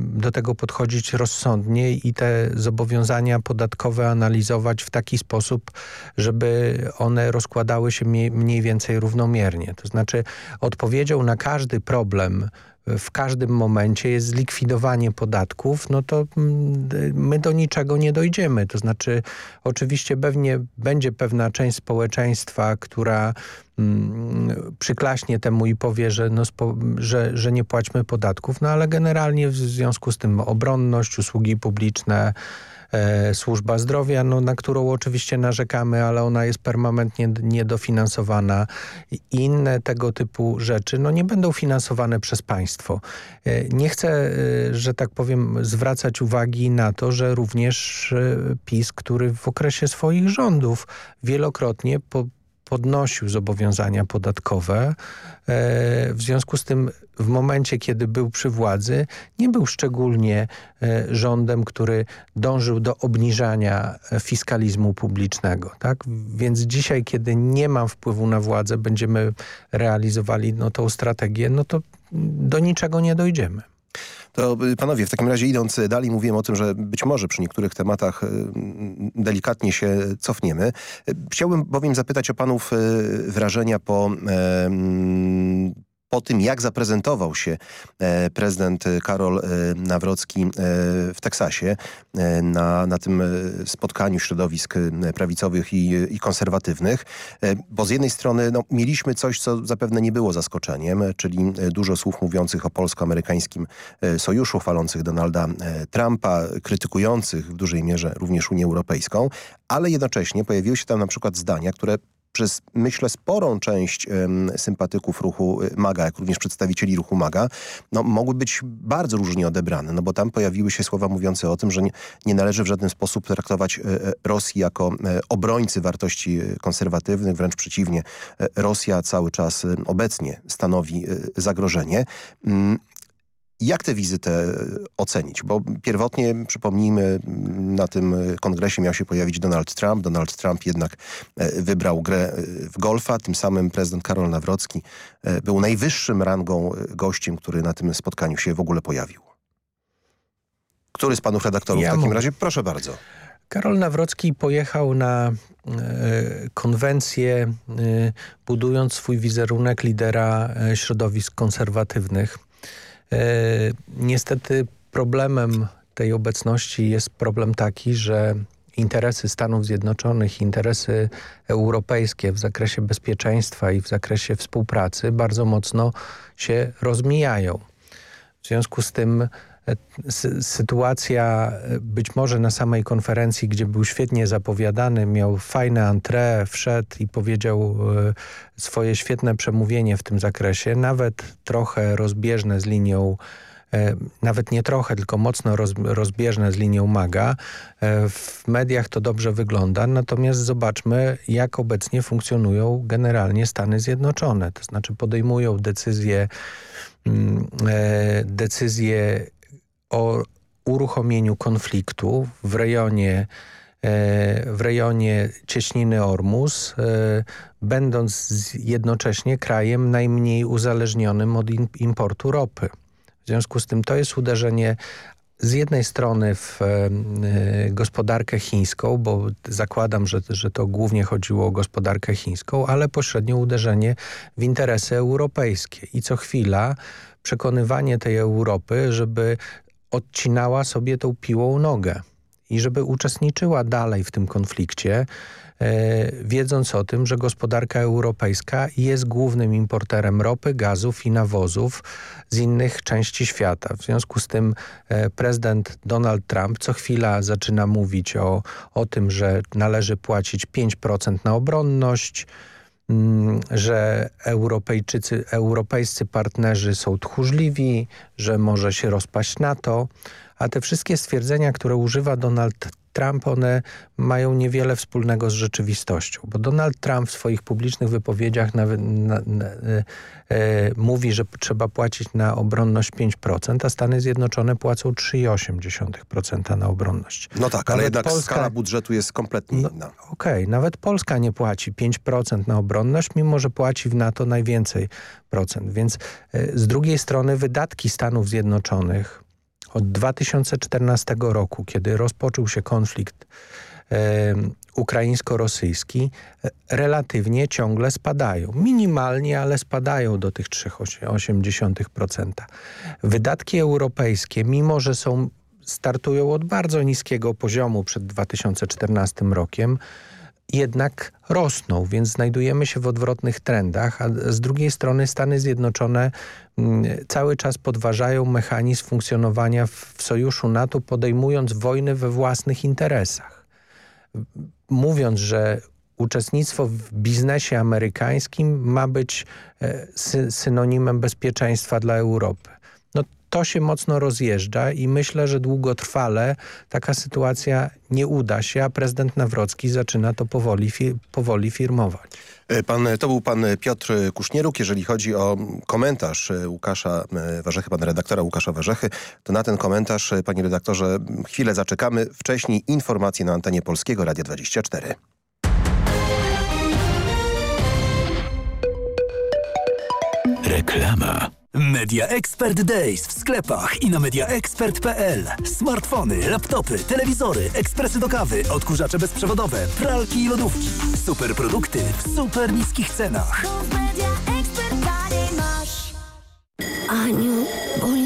do tego podchodzić rozsądnie i te zobowiązania podatkowe analizować w taki sposób, żeby one rozkładały się mniej więcej równomiernie. To znaczy odpowiedzią na każdy problem w każdym momencie jest zlikwidowanie podatków, no to mm, my do niczego nie dojdziemy. To znaczy oczywiście pewnie będzie pewna część społeczeństwa, która mm, przyklaśnie temu i powie, że, no, że, że nie płaćmy podatków, no ale generalnie w związku z tym obronność, usługi publiczne, e, służba zdrowia, no, na którą oczywiście narzekamy, ale ona jest permanentnie niedofinansowana. Inne tego typu rzeczy no, nie będą finansowane przez państwo. E, nie chcę, e, że tak powiem, zwracać uwagi na to, że również e, PiS, który w okresie swoich rządów wielokrotnie po podnosił zobowiązania podatkowe. E, w związku z tym w momencie, kiedy był przy władzy, nie był szczególnie e, rządem, który dążył do obniżania fiskalizmu publicznego. Tak? Więc dzisiaj, kiedy nie mam wpływu na władzę, będziemy realizowali no, tą strategię, no to do niczego nie dojdziemy. To y, panowie, w takim razie idąc dalej, mówiłem o tym, że być może przy niektórych tematach y, delikatnie się cofniemy. Y, chciałbym bowiem zapytać o panów wrażenia po po tym, jak zaprezentował się e, prezydent Karol e, Nawrocki e, w Teksasie na, na tym spotkaniu środowisk prawicowych i, i konserwatywnych, bo z jednej strony no, mieliśmy coś, co zapewne nie było zaskoczeniem, czyli dużo słów mówiących o polsko-amerykańskim sojuszu, chwalących Donalda Trumpa, krytykujących w dużej mierze również Unię Europejską, ale jednocześnie pojawiły się tam na przykład zdania, które przez, myślę, sporą część sympatyków ruchu y, MAGA, jak również przedstawicieli ruchu MAGA, no, mogły być bardzo różnie odebrane, no bo tam pojawiły się słowa mówiące o tym, że nie, nie należy w żaden sposób traktować e, e, Rosji jako e, obrońcy wartości konserwatywnych, wręcz przeciwnie, Rosja cały czas obecnie stanowi zagrożenie. Jak tę wizytę ocenić? Bo pierwotnie, przypomnijmy, na tym kongresie miał się pojawić Donald Trump. Donald Trump jednak e, wybrał grę e, w golfa. Tym samym prezydent Karol Nawrocki e, był najwyższym rangą gościem, który na tym spotkaniu się w ogóle pojawił. Który z panów redaktorów ja w takim razie? Proszę bardzo. Karol Nawrocki pojechał na e, konwencję, e, budując swój wizerunek lidera e, środowisk konserwatywnych. E, niestety problemem tej obecności jest problem taki, że interesy Stanów Zjednoczonych, interesy europejskie w zakresie bezpieczeństwa i w zakresie współpracy bardzo mocno się rozmijają. W związku z tym sytuacja e, być może na samej konferencji, gdzie był świetnie zapowiadany, miał fajne entrée, wszedł i powiedział swoje świetne przemówienie w tym zakresie, nawet trochę rozbieżne z linią e, nawet nie trochę, tylko mocno roz, rozbieżne z linią MAGA. E, w mediach to dobrze wygląda, natomiast zobaczmy, jak obecnie funkcjonują generalnie Stany Zjednoczone. To znaczy podejmują decyzje, mm, e, decyzje o uruchomieniu konfliktu w rejonie E, w rejonie cieśniny Ormus, e, będąc jednocześnie krajem najmniej uzależnionym od importu ropy. W związku z tym to jest uderzenie z jednej strony w e, gospodarkę chińską, bo zakładam, że, że to głównie chodziło o gospodarkę chińską, ale pośrednio uderzenie w interesy europejskie. I co chwila przekonywanie tej Europy, żeby odcinała sobie tą piłą nogę i żeby uczestniczyła dalej w tym konflikcie, e, wiedząc o tym, że gospodarka europejska jest głównym importerem ropy, gazów i nawozów z innych części świata. W związku z tym e, prezydent Donald Trump co chwila zaczyna mówić o, o tym, że należy płacić 5% na obronność, że Europejczycy, europejscy partnerzy są tchórzliwi, że może się rozpaść NATO a te wszystkie stwierdzenia, które używa Donald Trump, one mają niewiele wspólnego z rzeczywistością, bo Donald Trump w swoich publicznych wypowiedziach nawet na, na, e, e, mówi, że trzeba płacić na obronność 5%, a Stany Zjednoczone płacą 3,8% na obronność. No tak, nawet ale jednak Polska, skala budżetu jest kompletnie no, inna. Okej, okay, nawet Polska nie płaci 5% na obronność, mimo że płaci w NATO najwięcej procent, więc e, z drugiej strony wydatki Stanów Zjednoczonych od 2014 roku, kiedy rozpoczął się konflikt e, ukraińsko-rosyjski, relatywnie ciągle spadają. Minimalnie, ale spadają do tych 3,8%. Wydatki europejskie, mimo że są startują od bardzo niskiego poziomu przed 2014 rokiem, jednak rosną, więc znajdujemy się w odwrotnych trendach, a z drugiej strony Stany Zjednoczone mm, cały czas podważają mechanizm funkcjonowania w sojuszu NATO, podejmując wojny we własnych interesach. Mówiąc, że uczestnictwo w biznesie amerykańskim ma być e, sy synonimem bezpieczeństwa dla Europy. To się mocno rozjeżdża i myślę, że długotrwale taka sytuacja nie uda się, a prezydent Nawrocki zaczyna to powoli, fi powoli firmować. E, pan, to był pan Piotr Kusznieruk. Jeżeli chodzi o komentarz Łukasza Warzechy, pana redaktora Łukasza Warzechy, to na ten komentarz, panie redaktorze, chwilę zaczekamy. Wcześniej informacje na antenie Polskiego Radia 24. Reklama. Media Expert Days w sklepach i na mediaexpert.pl. Smartfony, laptopy, telewizory, ekspresy do kawy, odkurzacze bezprzewodowe, pralki i lodówki. Super produkty w super niskich cenach. Aniu, boli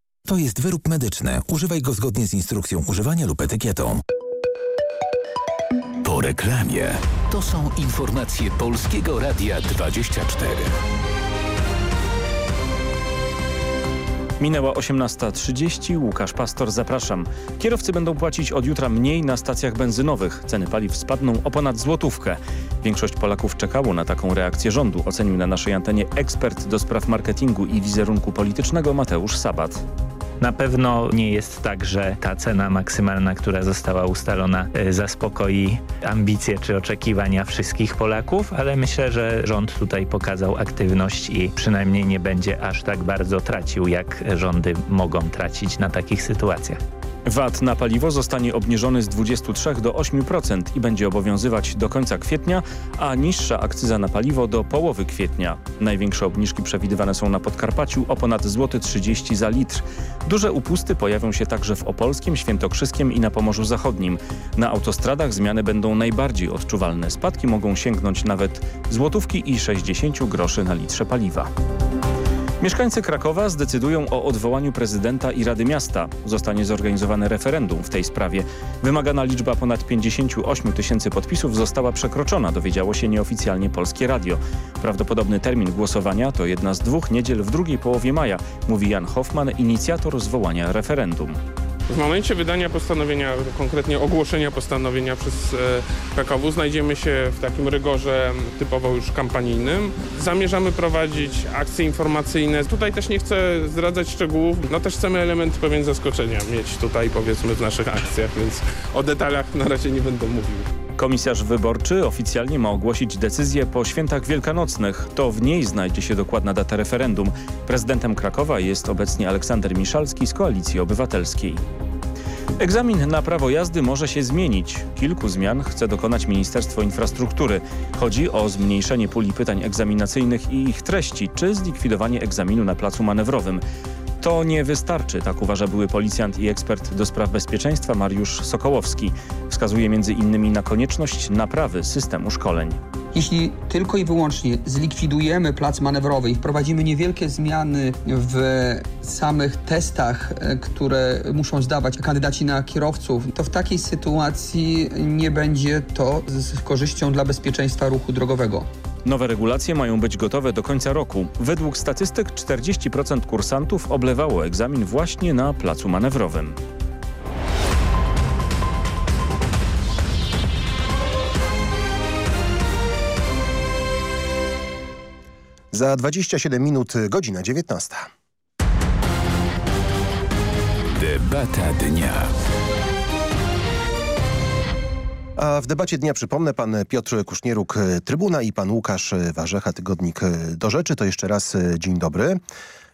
To jest wyrób medyczny. Używaj go zgodnie z instrukcją używania lub etykietą. Po reklamie. To są informacje Polskiego Radia 24. Minęła 18.30. Łukasz Pastor, zapraszam. Kierowcy będą płacić od jutra mniej na stacjach benzynowych. Ceny paliw spadną o ponad złotówkę. Większość Polaków czekało na taką reakcję rządu, ocenił na naszej antenie ekspert do spraw marketingu i wizerunku politycznego Mateusz Sabat. Na pewno nie jest tak, że ta cena maksymalna, która została ustalona zaspokoi ambicje czy oczekiwania wszystkich Polaków, ale myślę, że rząd tutaj pokazał aktywność i przynajmniej nie będzie aż tak bardzo tracił, jak rządy mogą tracić na takich sytuacjach. VAT na paliwo zostanie obniżony z 23 do 8% i będzie obowiązywać do końca kwietnia, a niższa akcyza na paliwo do połowy kwietnia. Największe obniżki przewidywane są na Podkarpaciu o ponad złoty 30 za litr. Duże upusty pojawią się także w Opolskim, Świętokrzyskiem i na Pomorzu Zachodnim. Na autostradach zmiany będą najbardziej odczuwalne. Spadki mogą sięgnąć nawet złotówki i 60 groszy na litrze paliwa. Mieszkańcy Krakowa zdecydują o odwołaniu prezydenta i Rady Miasta. Zostanie zorganizowane referendum w tej sprawie. Wymagana liczba ponad 58 tysięcy podpisów została przekroczona, dowiedziało się nieoficjalnie Polskie Radio. Prawdopodobny termin głosowania to jedna z dwóch niedziel w drugiej połowie maja, mówi Jan Hoffman, inicjator zwołania referendum. W momencie wydania postanowienia, konkretnie ogłoszenia postanowienia przez PKW znajdziemy się w takim rygorze typowo już kampanijnym. Zamierzamy prowadzić akcje informacyjne. Tutaj też nie chcę zdradzać szczegółów, no też chcemy element pewien zaskoczenia mieć tutaj powiedzmy w naszych akcjach, więc o detalach na razie nie będę mówił. Komisarz wyborczy oficjalnie ma ogłosić decyzję po świętach wielkanocnych. To w niej znajdzie się dokładna data referendum. Prezydentem Krakowa jest obecnie Aleksander Miszalski z Koalicji Obywatelskiej. Egzamin na prawo jazdy może się zmienić. Kilku zmian chce dokonać Ministerstwo Infrastruktury. Chodzi o zmniejszenie puli pytań egzaminacyjnych i ich treści, czy zlikwidowanie egzaminu na placu manewrowym. To nie wystarczy, tak uważa były policjant i ekspert do spraw bezpieczeństwa Mariusz Sokołowski. Wskazuje między innymi na konieczność naprawy systemu szkoleń. Jeśli tylko i wyłącznie zlikwidujemy plac manewrowy i wprowadzimy niewielkie zmiany w samych testach, które muszą zdawać kandydaci na kierowców, to w takiej sytuacji nie będzie to z korzyścią dla bezpieczeństwa ruchu drogowego. Nowe regulacje mają być gotowe do końca roku. Według statystyk 40% kursantów oblewało egzamin właśnie na placu manewrowym. Za 27 minut, godzina 19. Debata dnia. A w debacie dnia przypomnę pan Piotr Kusznieruk, Trybuna i pan Łukasz Warzecha, Tygodnik do Rzeczy. To jeszcze raz dzień dobry.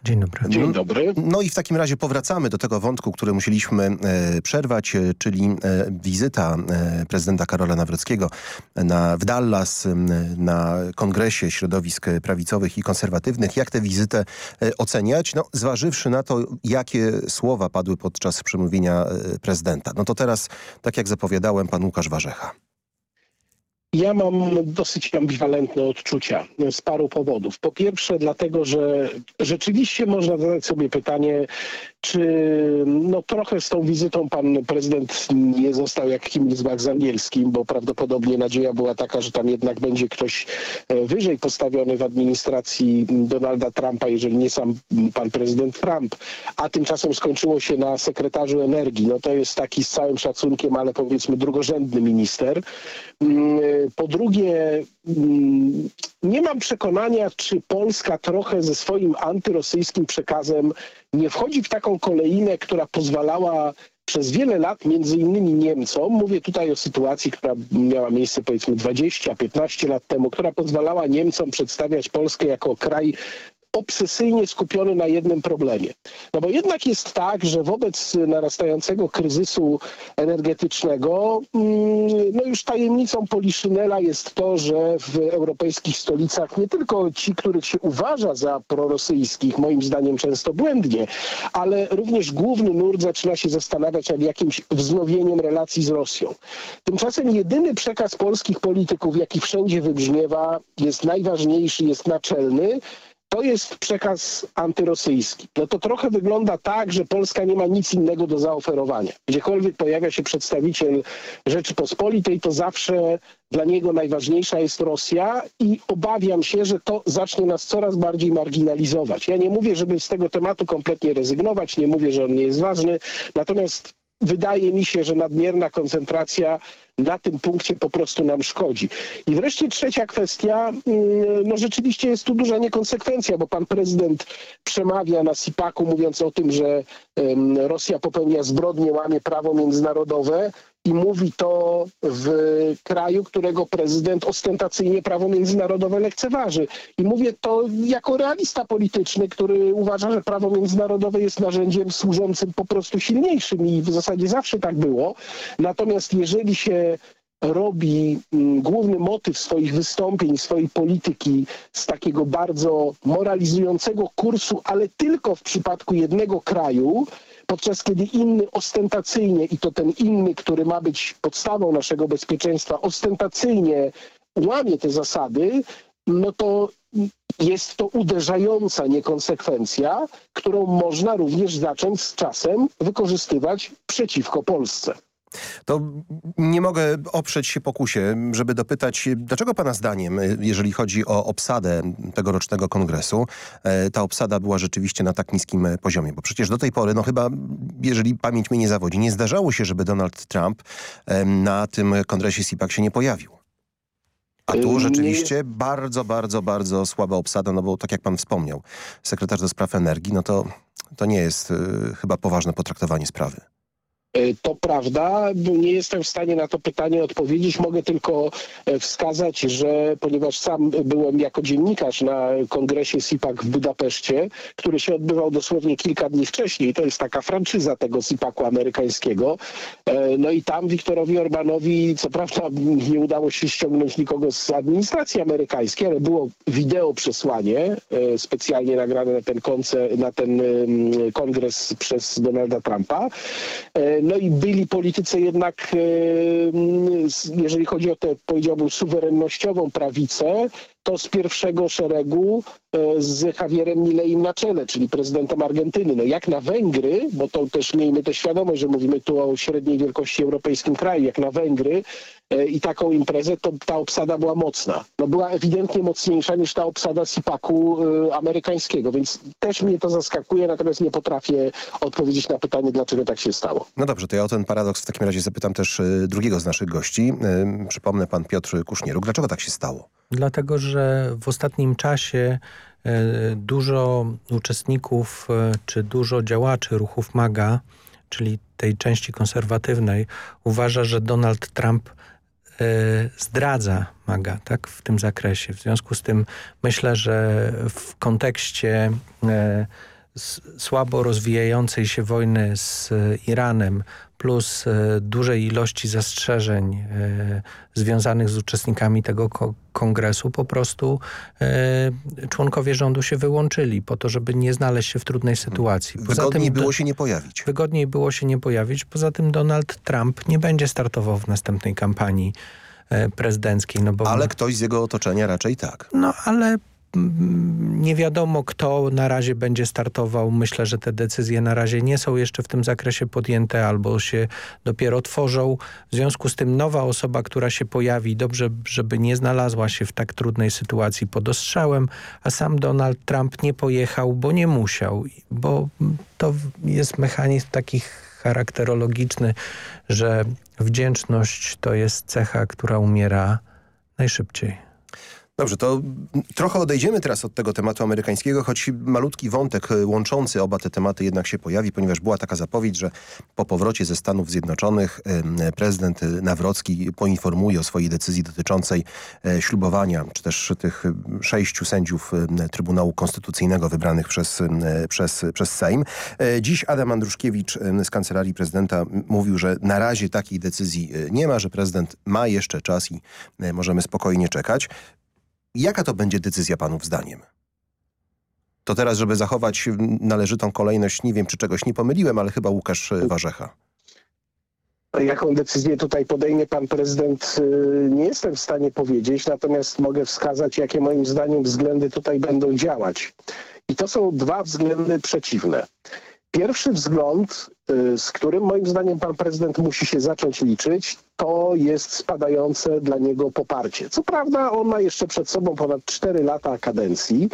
Dzień dobry. Dzień dobry. No i w takim razie powracamy do tego wątku, który musieliśmy e, przerwać, e, czyli e, wizyta e, prezydenta Karola Nawrockiego na, w Dallas e, na kongresie środowisk prawicowych i konserwatywnych. Jak tę wizytę e, oceniać? No, zważywszy na to, jakie słowa padły podczas przemówienia prezydenta. No to teraz, tak jak zapowiadałem, pan Łukasz Warzecha. Ja mam dosyć ambiwalentne odczucia z paru powodów. Po pierwsze dlatego, że rzeczywiście można zadać sobie pytanie, czy no, trochę z tą wizytą pan prezydent nie został jak Himmelsbach z angielskim, bo prawdopodobnie nadzieja była taka, że tam jednak będzie ktoś e, wyżej postawiony w administracji Donalda Trumpa, jeżeli nie sam pan prezydent Trump, a tymczasem skończyło się na sekretarzu energii. No to jest taki z całym szacunkiem, ale powiedzmy drugorzędny minister. Po drugie, mm, nie mam przekonania, czy Polska trochę ze swoim antyrosyjskim przekazem nie wchodzi w taką kolejnę, która pozwalała przez wiele lat między innymi Niemcom, mówię tutaj o sytuacji, która miała miejsce powiedzmy 20-15 lat temu, która pozwalała Niemcom przedstawiać Polskę jako kraj obsesyjnie skupiony na jednym problemie. No bo jednak jest tak, że wobec narastającego kryzysu energetycznego, mm, no już tajemnicą Poliszynela jest to, że w europejskich stolicach nie tylko ci, których się uważa za prorosyjskich, moim zdaniem często błędnie, ale również główny nurt zaczyna się zastanawiać nad jakimś wznowieniem relacji z Rosją. Tymczasem jedyny przekaz polskich polityków, jaki wszędzie wybrzmiewa, jest najważniejszy, jest naczelny, to jest przekaz antyrosyjski. No to trochę wygląda tak, że Polska nie ma nic innego do zaoferowania. Gdziekolwiek pojawia się przedstawiciel Rzeczypospolitej, to zawsze dla niego najważniejsza jest Rosja i obawiam się, że to zacznie nas coraz bardziej marginalizować. Ja nie mówię, żeby z tego tematu kompletnie rezygnować, nie mówię, że on nie jest ważny, natomiast wydaje mi się, że nadmierna koncentracja na tym punkcie po prostu nam szkodzi. I wreszcie trzecia kwestia, mm, no rzeczywiście jest tu duża niekonsekwencja, bo pan prezydent przemawia na SIPAK-u mówiąc o tym, że Rosja popełnia zbrodnie, łamie prawo międzynarodowe, i mówi to w kraju, którego prezydent ostentacyjnie prawo międzynarodowe lekceważy. I mówię to jako realista polityczny, który uważa, że prawo międzynarodowe jest narzędziem służącym po prostu silniejszym i w zasadzie zawsze tak było. Natomiast jeżeli się robi mm, główny motyw swoich wystąpień, swojej polityki z takiego bardzo moralizującego kursu, ale tylko w przypadku jednego kraju, podczas kiedy inny ostentacyjnie, i to ten inny, który ma być podstawą naszego bezpieczeństwa, ostentacyjnie łamie te zasady, no to jest to uderzająca niekonsekwencja, którą można również zacząć z czasem wykorzystywać przeciwko Polsce. To nie mogę oprzeć się pokusie, żeby dopytać, dlaczego pana zdaniem, jeżeli chodzi o obsadę tegorocznego kongresu, e, ta obsada była rzeczywiście na tak niskim poziomie? Bo przecież do tej pory, no chyba, jeżeli pamięć mnie nie zawodzi, nie zdarzało się, żeby Donald Trump na tym kongresie CIPAC się nie pojawił. A tu rzeczywiście bardzo, bardzo, bardzo słaba obsada, no bo tak jak pan wspomniał, sekretarz do spraw energii, no to, to nie jest y, chyba poważne potraktowanie sprawy. E, to prawda, nie jestem w stanie na to pytanie odpowiedzieć. Mogę tylko e, wskazać, że ponieważ sam byłem jako dziennikarz na kongresie SIPAC w Budapeszcie, który się odbywał dosłownie kilka dni wcześniej, to jest taka franczyza tego SIPAC-u amerykańskiego. E, no i tam Wiktorowi Orbanowi, co prawda nie udało się ściągnąć nikogo z administracji amerykańskiej, ale było wideo przesłanie specjalnie nagrane na ten, koncert, na ten kongres przez Donalda Trumpa. No i byli politycy jednak, e, jeżeli chodzi o tę, powiedziałbym, suwerennościową prawicę, to z pierwszego szeregu e, z Javierem Mileim na czele, czyli prezydentem Argentyny. No jak na Węgry, bo to też miejmy tę świadomość, że mówimy tu o średniej wielkości europejskim kraju, jak na Węgry e, i taką imprezę, to ta obsada była mocna. No była ewidentnie mocniejsza niż ta obsada SIPAC-u e, amerykańskiego, więc też mnie to zaskakuje, natomiast nie potrafię odpowiedzieć na pytanie, dlaczego tak się stało. No dobrze, to ja o ten paradoks w takim razie zapytam też drugiego z naszych gości. Przypomnę pan Piotr Kusznieruk. Dlaczego tak się stało? Dlatego, że w ostatnim czasie e, dużo uczestników e, czy dużo działaczy ruchów MAGA, czyli tej części konserwatywnej, uważa, że Donald Trump e, zdradza MAGA tak, w tym zakresie. W związku z tym myślę, że w kontekście słabo rozwijającej się wojny z Iranem, plus e, dużej ilości zastrzeżeń e, związanych z uczestnikami tego kongresu, po prostu e, członkowie rządu się wyłączyli po to, żeby nie znaleźć się w trudnej sytuacji. Poza wygodniej tym, było się nie pojawić. Wygodniej było się nie pojawić. Poza tym Donald Trump nie będzie startował w następnej kampanii prezydenckiej. No bo ale ktoś z jego otoczenia raczej tak. No ale nie wiadomo, kto na razie będzie startował. Myślę, że te decyzje na razie nie są jeszcze w tym zakresie podjęte albo się dopiero tworzą. W związku z tym nowa osoba, która się pojawi, dobrze, żeby nie znalazła się w tak trudnej sytuacji pod ostrzałem, a sam Donald Trump nie pojechał, bo nie musiał, bo to jest mechanizm taki charakterologiczny, że wdzięczność to jest cecha, która umiera najszybciej. Dobrze, to trochę odejdziemy teraz od tego tematu amerykańskiego, choć malutki wątek e, łączący oba te tematy jednak się pojawi, ponieważ była taka zapowiedź, że po powrocie ze Stanów Zjednoczonych prezydent Nawrocki poinformuje o swojej decyzji dotyczącej e, ślubowania, czy też tych sześciu sędziów Trybunału Konstytucyjnego wybranych przez, przez, przez Sejm. E, dziś Adam Andruszkiewicz z Kancelarii Prezydenta mówił, że na razie takiej decyzji nie ma, że prezydent ma jeszcze czas i możemy spokojnie czekać. Jaka to będzie decyzja panów zdaniem? To teraz, żeby zachować należytą kolejność, nie wiem, czy czegoś nie pomyliłem, ale chyba Łukasz Warzecha. Jaką decyzję tutaj podejmie pan prezydent, y, nie jestem w stanie powiedzieć, natomiast mogę wskazać, jakie moim zdaniem względy tutaj będą działać. I to są dwa względy przeciwne. Pierwszy wzgląd, y, z którym moim zdaniem pan prezydent musi się zacząć liczyć, to jest spadające dla niego poparcie. Co prawda on ma jeszcze przed sobą ponad 4 lata kadencji,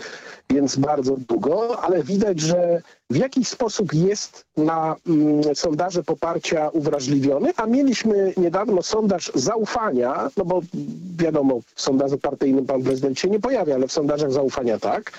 więc bardzo długo, ale widać, że w jakiś sposób jest na mm, sondaże poparcia uwrażliwiony, a mieliśmy niedawno sondaż zaufania, no bo wiadomo, w sondażu partyjnym pan prezydent się nie pojawia, ale w sondażach zaufania tak,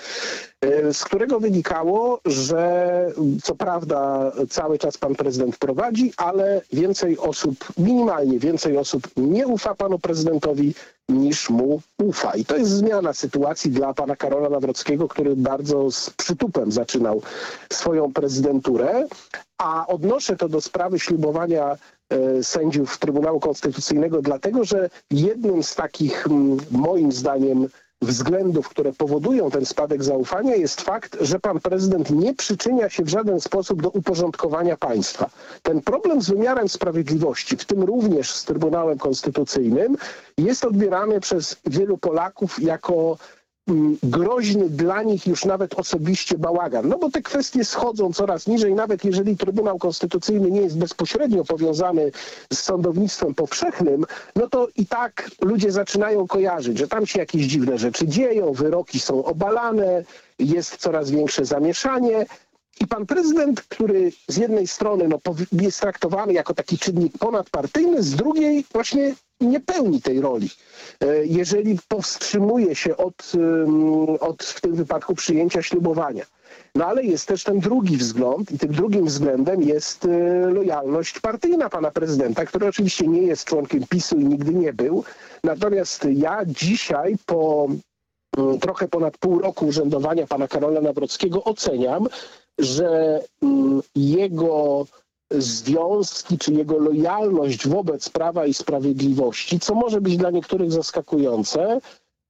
e, z którego wynikało, że co prawda cały czas pan prezydent prowadzi, ale więcej osób, minimalnie więcej osób nie ufa panu prezydentowi niż mu ufa. I to jest zmiana sytuacji dla pana Karola Nawrockiego, który bardzo z przytupem zaczynał swoją prezydenturę, a odnoszę to do sprawy ślubowania e, sędziów Trybunału Konstytucyjnego, dlatego że jednym z takich moim zdaniem względów, które powodują ten spadek zaufania jest fakt, że pan prezydent nie przyczynia się w żaden sposób do uporządkowania państwa. Ten problem z wymiarem sprawiedliwości, w tym również z Trybunałem Konstytucyjnym, jest odbierany przez wielu Polaków jako groźny dla nich już nawet osobiście bałagan. No bo te kwestie schodzą coraz niżej, nawet jeżeli Trybunał Konstytucyjny nie jest bezpośrednio powiązany z sądownictwem powszechnym, no to i tak ludzie zaczynają kojarzyć, że tam się jakieś dziwne rzeczy dzieją, wyroki są obalane, jest coraz większe zamieszanie, i pan prezydent, który z jednej strony no, jest traktowany jako taki czynnik ponadpartyjny, z drugiej właśnie nie pełni tej roli. E, jeżeli powstrzymuje się od, od w tym wypadku przyjęcia ślubowania. No ale jest też ten drugi wzgląd i tym drugim względem jest e, lojalność partyjna pana prezydenta, który oczywiście nie jest członkiem PiSu i nigdy nie był. Natomiast ja dzisiaj po trochę ponad pół roku urzędowania pana Karola Nawrockiego oceniam, że jego związki czy jego lojalność wobec Prawa i Sprawiedliwości, co może być dla niektórych zaskakujące,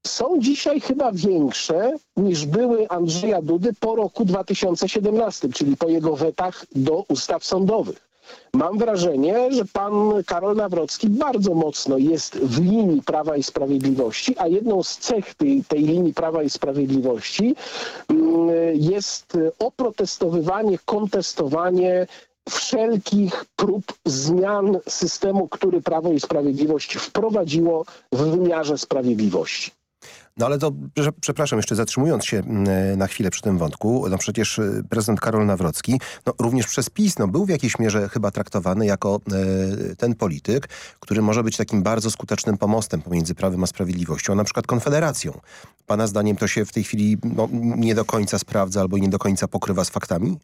są dzisiaj chyba większe niż były Andrzeja Dudy po roku 2017, czyli po jego wetach do ustaw sądowych. Mam wrażenie, że pan Karol Nawrocki bardzo mocno jest w linii Prawa i Sprawiedliwości, a jedną z cech tej, tej linii Prawa i Sprawiedliwości mm, jest oprotestowywanie, kontestowanie wszelkich prób zmian systemu, który Prawo i Sprawiedliwość wprowadziło w wymiarze sprawiedliwości. No ale to, przepraszam, jeszcze zatrzymując się mm, na chwilę przy tym wątku, no przecież y, prezydent Karol Nawrocki, no również przez PiS, no był w jakiejś mierze chyba traktowany jako e, ten polityk, który może być takim bardzo skutecznym pomostem pomiędzy prawem a sprawiedliwością, a na przykład Konfederacją. Pana zdaniem to się w tej chwili no, nie do końca sprawdza albo nie do końca pokrywa z faktami?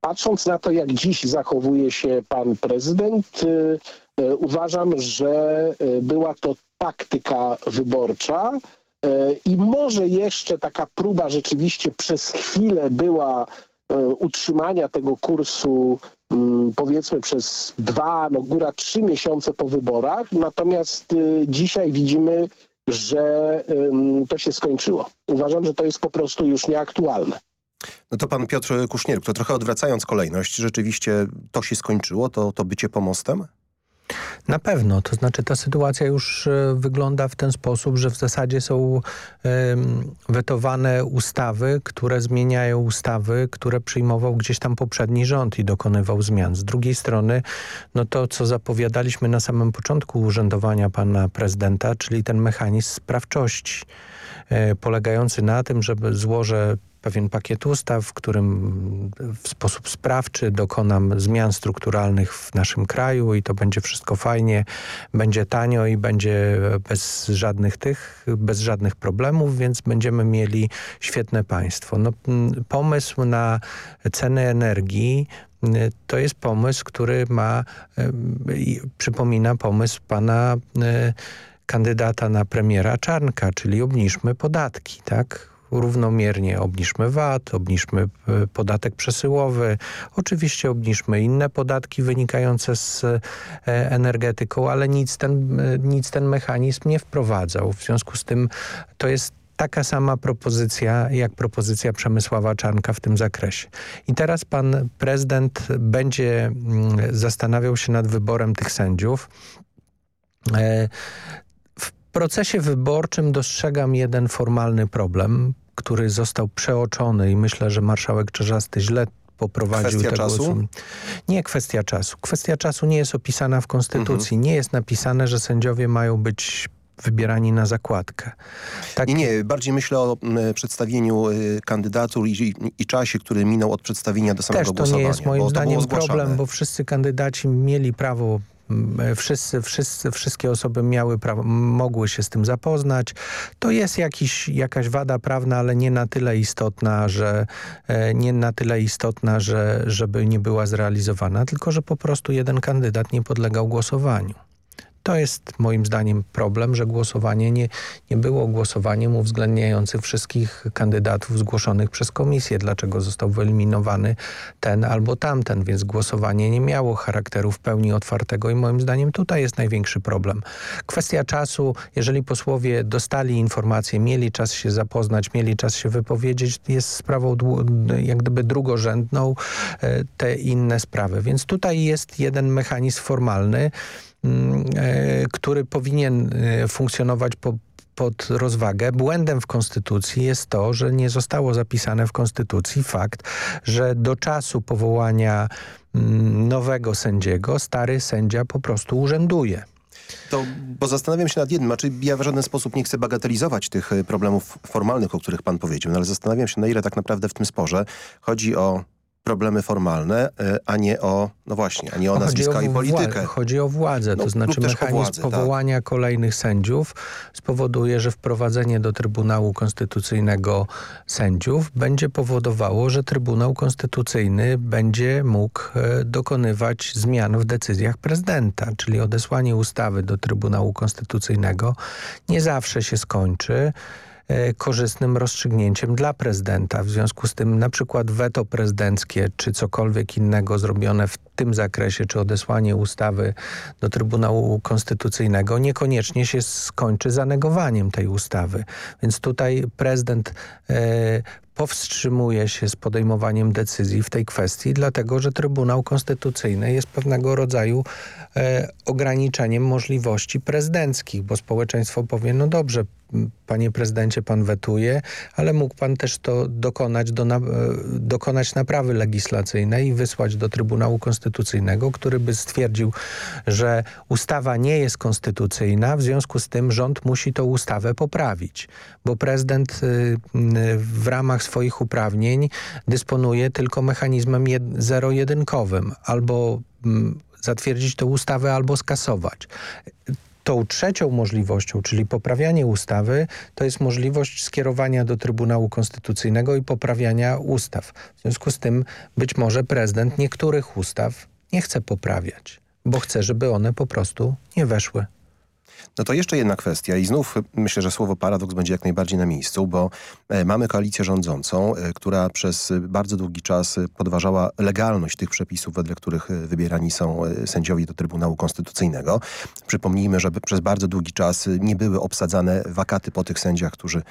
Patrząc na to, jak dziś zachowuje się pan prezydent, y, y, uważam, że była to taktyka wyborcza i może jeszcze taka próba rzeczywiście przez chwilę była utrzymania tego kursu mm, powiedzmy przez dwa, no góra trzy miesiące po wyborach. Natomiast dzisiaj widzimy, że to się skończyło. Uważam, że to jest po prostu już nieaktualne. No to pan Piotr Kusznier, to trochę odwracając kolejność, rzeczywiście to się skończyło, to, to bycie pomostem? Na pewno, to znaczy ta sytuacja już e, wygląda w ten sposób, że w zasadzie są wetowane ustawy, które zmieniają ustawy, które przyjmował gdzieś tam poprzedni rząd i dokonywał zmian. Z drugiej strony, no to co zapowiadaliśmy na samym początku urzędowania pana prezydenta, czyli ten mechanizm sprawczości, e, polegający na tym, żeby złożę pewien pakiet ustaw, w którym w sposób sprawczy dokonam zmian strukturalnych w naszym kraju i to będzie wszystko fajnie, będzie tanio i będzie bez żadnych tych, bez żadnych problemów, więc będziemy mieli świetne państwo. No, pomysł na ceny energii to jest pomysł, który ma, przypomina pomysł pana kandydata na premiera Czarnka, czyli obniżmy podatki, tak? Równomiernie obniżmy VAT, obniżmy e, podatek przesyłowy, oczywiście obniżmy inne podatki wynikające z e, energetyką, ale nic ten, e, nic ten mechanizm nie wprowadzał. W związku z tym to jest taka sama propozycja jak propozycja Przemysława Czarnka w tym zakresie. I teraz pan prezydent będzie mm, zastanawiał się nad wyborem tych sędziów procesie wyborczym dostrzegam jeden formalny problem, który został przeoczony i myślę, że marszałek Czerzasty źle poprowadził kwestia tego. Czasu? Nie kwestia czasu. Kwestia czasu nie jest opisana w Konstytucji. Mhm. Nie jest napisane, że sędziowie mają być wybierani na zakładkę. Tak... Nie, nie, bardziej myślę o m, przedstawieniu y, kandydatur i, i, czasie, który minął od przedstawienia do samego Też to głosowania. nie jest moim zdaniem problem, bo wszyscy kandydaci mieli prawo Wszyscy, wszyscy, wszystkie osoby miały prawo, mogły się z tym zapoznać. To jest jakiś, jakaś wada prawna, ale nie na tyle istotna, że e, nie na tyle istotna, że, żeby nie była zrealizowana, tylko że po prostu jeden kandydat nie podlegał głosowaniu. To jest moim zdaniem problem, że głosowanie nie, nie było głosowaniem uwzględniającym wszystkich kandydatów zgłoszonych przez komisję. Dlaczego został wyeliminowany ten albo tamten, więc głosowanie nie miało charakteru w pełni otwartego i moim zdaniem tutaj jest największy problem. Kwestia czasu, jeżeli posłowie dostali informacje, mieli czas się zapoznać, mieli czas się wypowiedzieć, jest sprawą jak gdyby drugorzędną e, te inne sprawy. Więc tutaj jest jeden mechanizm formalny, który powinien e, funkcjonować po, pod rozwagę. Błędem w Konstytucji jest to, że nie zostało zapisane w Konstytucji fakt, że do czasu powołania mm, nowego sędziego stary sędzia po prostu urzęduje. To, bo zastanawiam się nad jednym, znaczy ja w żaden sposób nie chcę bagatelizować tych e, problemów formalnych, o których pan powiedział, no ale zastanawiam się na ile tak naprawdę w tym sporze chodzi o problemy formalne, e, a nie o, no właśnie, a nie o nazwiska i politykę. Chodzi o władzę, no, to znaczy mechanizm władzę, tak. powołania tak. kolejnych sędziów spowoduje, że wprowadzenie do Trybunału Konstytucyjnego sędziów będzie powodowało, że Trybunał Konstytucyjny będzie mógł e, dokonywać zmian w decyzjach prezydenta, czyli odesłanie ustawy do Trybunału Konstytucyjnego nie zawsze się skończy korzystnym rozstrzygnięciem dla prezydenta. W związku z tym na przykład weto prezydenckie czy cokolwiek innego zrobione w tym zakresie, czy odesłanie ustawy do Trybunału Konstytucyjnego niekoniecznie się skończy zanegowaniem tej ustawy. Więc tutaj prezydent e, powstrzymuje się z podejmowaniem decyzji w tej kwestii, dlatego że Trybunał Konstytucyjny jest pewnego rodzaju e, ograniczeniem możliwości prezydenckich, bo społeczeństwo powie, no dobrze, panie prezydencie, pan wetuje, ale mógł pan też to dokonać, do na, e, dokonać naprawy legislacyjnej i wysłać do Trybunału Konstytucyjnego, który by stwierdził, że ustawa nie jest konstytucyjna, w związku z tym rząd musi tą ustawę poprawić, bo prezydent y, w ramach swoich uprawnień dysponuje tylko mechanizmem zero-jedynkowym, albo zatwierdzić tę ustawę, albo skasować. Tą trzecią możliwością, czyli poprawianie ustawy, to jest możliwość skierowania do Trybunału Konstytucyjnego i poprawiania ustaw. W związku z tym być może prezydent niektórych ustaw nie chce poprawiać, bo chce, żeby one po prostu nie weszły. No to jeszcze jedna kwestia i znów myślę, że słowo paradoks będzie jak najbardziej na miejscu, bo e, mamy koalicję rządzącą, e, która przez bardzo długi czas podważała legalność tych przepisów, wedle których e, wybierani są sędziowie do Trybunału Konstytucyjnego. Przypomnijmy, że przez bardzo długi czas nie były obsadzane wakaty po tych sędziach, którzy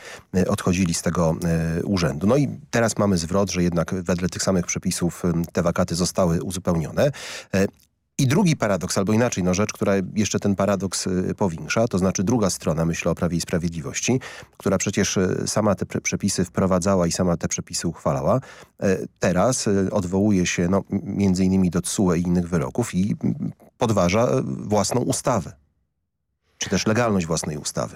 odchodzili z tego urzędu. No i teraz mamy zwrot, że jednak wedle tych samych przepisów te wakaty zostały uzupełnione. I drugi paradoks, albo inaczej, no rzecz, która jeszcze ten paradoks y, powiększa, to znaczy druga strona, myślę o Prawie i Sprawiedliwości, która przecież y, sama te przepisy wprowadzała i sama te przepisy uchwalała, y, teraz odwołuje się no, między innymi do TSUE i innych wyroków i podważa własną ustawę, czy też legalność własnej ustawy.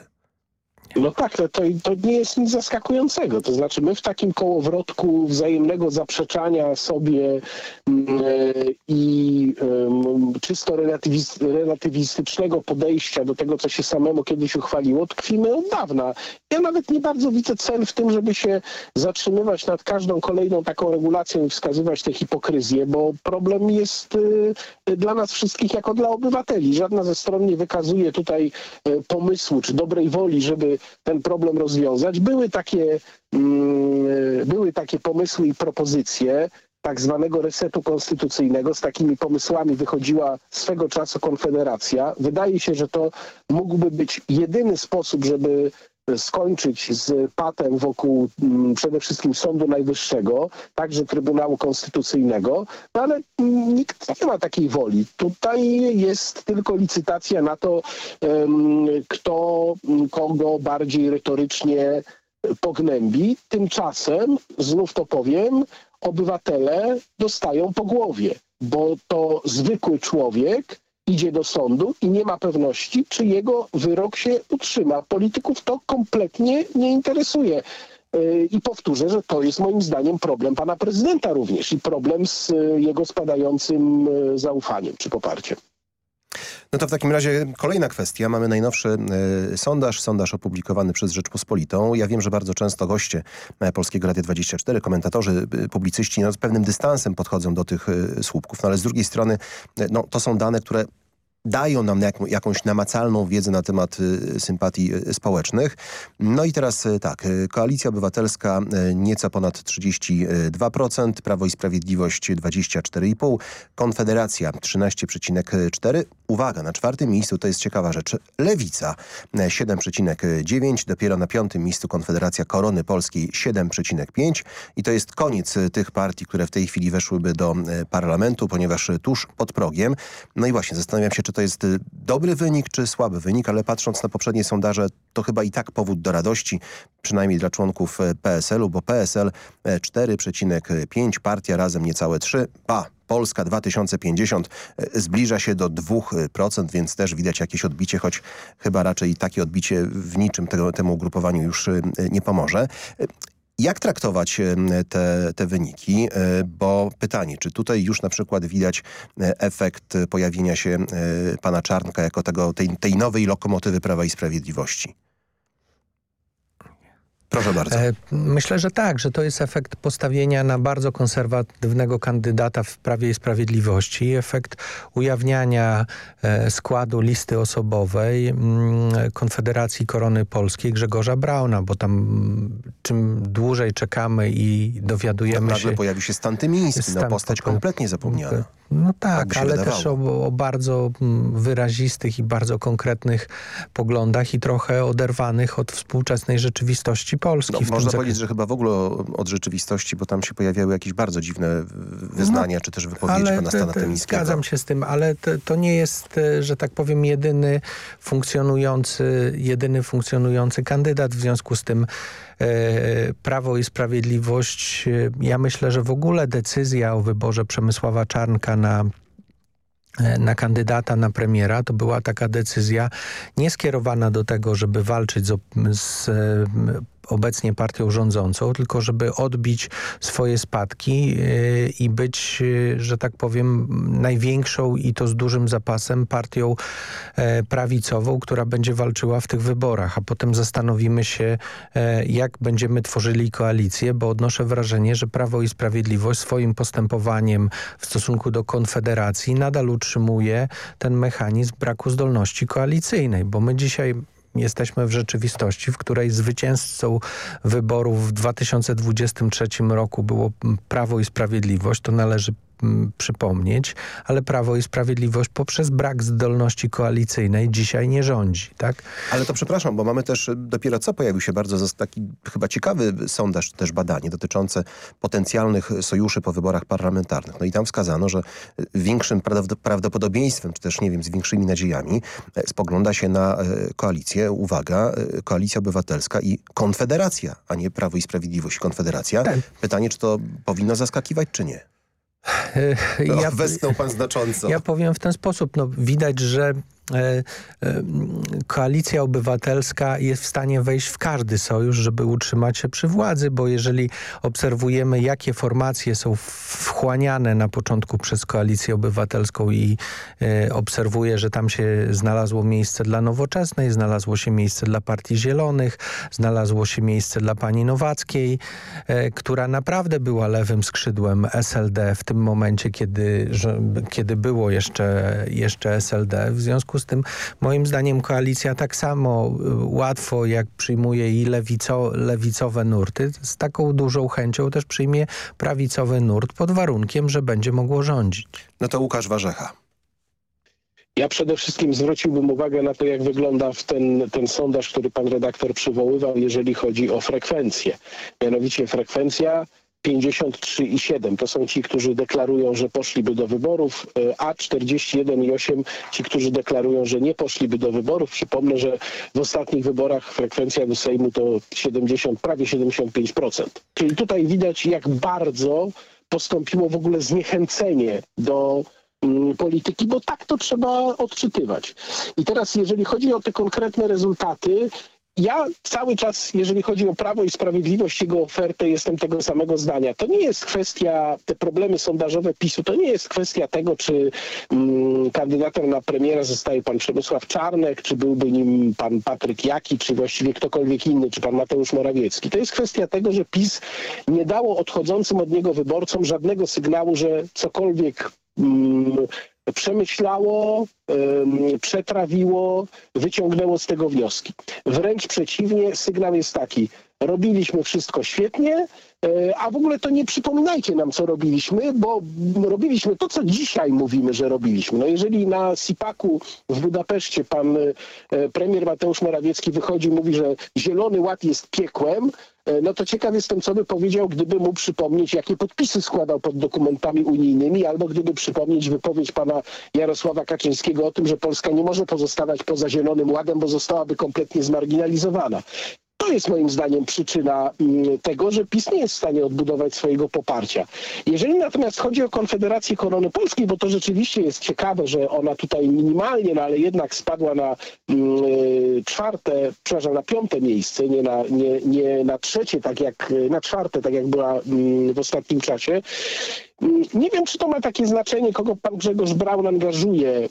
No tak, to, to, nie jest nic zaskakującego. To znaczy my w takim kołowrotku wzajemnego zaprzeczania sobie mm, e, i czysto relatywistycznego podejścia do tego, co się samemu kiedyś uchwaliło, tkwimy od dawna. Ja nawet nie bardzo widzę cel w tym, żeby się zatrzymywać nad każdą kolejną taką regulacją i wskazywać tę hipokryzję, bo problem jest y, dla nas wszystkich jako dla obywateli. Żadna ze stron nie wykazuje tutaj y, pomysłu czy dobrej woli, żeby ten problem rozwiązać. Były takie, mm, były takie pomysły i propozycje tak zwanego resetu konstytucyjnego. Z takimi pomysłami wychodziła swego czasu Konfederacja. Wydaje się, że to mógłby być jedyny sposób, żeby skończyć z patem wokół mm, przede wszystkim Sądu Najwyższego, także Trybunału Konstytucyjnego, no ale nikt nie ma takiej woli. Tutaj jest tylko licytacja na to, kto kogo bardziej retorycznie pognębi. Tymczasem, znów to powiem, obywatele dostają po głowie, bo to zwykły człowiek idzie do sądu i nie ma pewności, czy jego wyrok się utrzyma. Polityków to kompletnie nie interesuje. Y, I powtórzę, że to jest moim zdaniem problem pana prezydenta również i problem z y, jego spadającym y, zaufaniem czy poparciem. No to w takim razie kolejna kwestia. Mamy najnowszy y, sondaż, sondaż opublikowany przez Rzeczpospolitą. Ja wiem, że bardzo często goście Polskiego Radia 24, komentatorzy, y, publicyści no, z pewnym dystansem podchodzą do tych y, słupków, no ale z drugiej strony no, to są dane, które dają nam jak, jakąś namacalną wiedzę na temat y, sympatii y, społecznych. No i teraz y, tak, Koalicja Obywatelska nieco ponad 32%, Prawo i Sprawiedliwość 24,5%, Konfederacja 13,4%. Uwaga, na czwartym miejscu to jest ciekawa rzecz. Lewica 7,9%, dopiero na piątym miejscu Konfederacja Korony Polskiej 7,5% i to jest koniec tych partii, które w tej chwili weszłyby do parlamentu, ponieważ tuż pod progiem. No i właśnie zastanawiam się, czy to jest y, dobry wynik czy słaby wynik, ale patrząc na poprzednie sondaże, to chyba i tak powód do radości, przynajmniej dla członków e, PSL-u, bo PSL 4,5, e, partia razem niecałe 3, pa, Polska 2050 e, zbliża się do 2%, więc też widać jakieś odbicie, choć chyba raczej takie odbicie w niczym tego, temu ugrupowaniu już nie pomoże. Jak traktować te, te wyniki? E, bo pytanie, czy tutaj już na przykład widać e, efekt pojawienia się e, pana Czarnka jako tego, tej, tej nowej lokomotywy Prawa i Sprawiedliwości? Proszę bardzo. E, myślę, że tak, że to jest efekt postawienia na bardzo konserwatywnego kandydata w Prawie i Sprawiedliwości. Efekt ujawniania e, składu listy osobowej mm, Konfederacji Korony Polskiej Grzegorza Brauna, bo tam mm, czym dłużej czekamy i dowiadujemy no, się... pojawił się Stan Tymiński, no, postać kompletnie zapomniana. No tak, tak ale wydawało. też o, o, bardzo mm, wyrazistych i bardzo konkretnych poglądach i trochę oderwanych od współczesnej rzeczywistości Polski. No, można powiedzieć, że chyba w ogóle od rzeczywistości, bo tam się pojawiały jakieś bardzo dziwne wyznania, no, czy też wypowiedzi pana Stana Tymińskiego. Zgadzam się z tym, ale to, to, nie jest, e, że tak powiem, jedyny funkcjonujący, jedyny funkcjonujący kandydat. W związku z tym E, Prawo i Sprawiedliwość, e, ja myślę, że w ogóle decyzja o wyborze Przemysława Czarnka na na kandydata na premiera, to była taka decyzja nie skierowana do tego, żeby walczyć z, z obecnie partią rządzącą, tylko żeby odbić swoje spadki y, i być, y, że tak powiem, największą i to z dużym zapasem partią e, prawicową, która będzie walczyła w tych wyborach, a potem zastanowimy się, e, jak będziemy tworzyli koalicję, bo odnoszę wrażenie, że Prawo i Sprawiedliwość swoim postępowaniem w stosunku do Konfederacji nadal utrzymuje ten mechanizm braku zdolności koalicyjnej, bo my dzisiaj jesteśmy w rzeczywistości, w której zwycięzcą wyborów w 2023 roku było Prawo i Sprawiedliwość. To należy przypomnieć, ale Prawo i Sprawiedliwość poprzez brak zdolności koalicyjnej dzisiaj nie rządzi, tak? Ale to przepraszam, bo mamy też dopiero co pojawił się bardzo taki chyba ciekawy sondaż, też badanie dotyczące potencjalnych sojuszy po wyborach parlamentarnych. No i tam wskazano, że większym prawdopodobieństwem, czy też nie wiem, z większymi nadziejami e, spogląda się na e, koalicję, uwaga, e, Koalicja Obywatelska i Konfederacja, a nie Prawo i Sprawiedliwość Konfederacja. Tak. Pytanie, czy to powinno zaskakiwać, czy nie? No, ja, westnął pan znacząco. Ja powiem w ten sposób. No, widać, że koalicja Obywatelska jest w stanie wejść w każdy sojusz, żeby utrzymać się przy władzy, bo jeżeli obserwujemy, jakie formacje są wchłaniane na początku przez Koalicję Obywatelską i e, obserwuję, że tam się znalazło miejsce dla Nowoczesnej, znalazło się miejsce dla Partii Zielonych, znalazło się miejsce dla pani Nowackiej, która naprawdę była lewym skrzydłem SLD w tym momencie, kiedy, kiedy było jeszcze, jeszcze SLD. W związku z tym moim zdaniem koalicja tak samo y, łatwo jak przyjmuje i lewico, lewicowe nurty, z taką dużą chęcią też przyjmie prawicowy nurt pod warunkiem, że będzie mogło rządzić. No to Łukasz Warzecha. Ja przede wszystkim zwróciłbym uwagę na to, jak wygląda ten, ten sondaż, który pan redaktor przywoływał, jeżeli chodzi o frekwencję. Mianowicie frekwencja 53,7 to są ci, którzy deklarują, że poszliby do wyborów, e, a 41,8 ci, którzy deklarują, że nie poszliby do wyborów. Przypomnę, że w ostatnich wyborach frekwencja do Sejmu to 70, prawie 75%. Czyli tutaj widać, jak bardzo postąpiło w ogóle zniechęcenie do mm, polityki, bo tak to trzeba odczytywać. I teraz jeżeli chodzi o te konkretne rezultaty, ja cały czas, jeżeli chodzi o Prawo i Sprawiedliwość, jego ofertę, jestem tego samego zdania. To nie jest kwestia, te problemy sondażowe PiSu, to nie jest kwestia tego, czy mm, kandydatem na premiera zostaje pan Przemysław Czarnek, czy byłby nim pan Patryk Jaki, czy właściwie ktokolwiek inny, czy pan Mateusz Morawiecki. To jest kwestia tego, że PiS nie dało odchodzącym od niego wyborcom żadnego sygnału, że cokolwiek mm, przemyślało, przetrawiło, wyciągnęło z tego wnioski. Wręcz przeciwnie, sygnał jest taki, robiliśmy wszystko świetnie, e, a w ogóle to nie przypominajcie nam, co robiliśmy, bo robiliśmy to, co dzisiaj mówimy, że robiliśmy. No jeżeli na SIPAK-u w Budapeszcie pan e, premier Mateusz Morawiecki wychodzi i mówi, że Zielony Ład jest piekłem, no to ciekaw jestem, co by powiedział, gdyby mu przypomnieć, jakie podpisy składał pod dokumentami unijnymi, albo gdyby przypomnieć wypowiedź pana Jarosława Kaczyńskiego o tym, że Polska nie może pozostawać poza Zielonym Ładem, bo zostałaby kompletnie zmarginalizowana. To jest moim zdaniem przyczyna mm, tego, że PiS nie jest w stanie odbudować swojego poparcia. Jeżeli natomiast chodzi o Konfederację Korony Polskiej, bo to rzeczywiście jest ciekawe, że ona tutaj minimalnie, no ale jednak spadła na mm, y, czwarte, przepraszam, na piąte miejsce, nie na, nie, nie na trzecie, tak jak na czwarte, tak jak była mm, w ostatnim czasie. Nie wiem, czy to ma takie znaczenie, kogo pan Grzegorz Braun angażuje,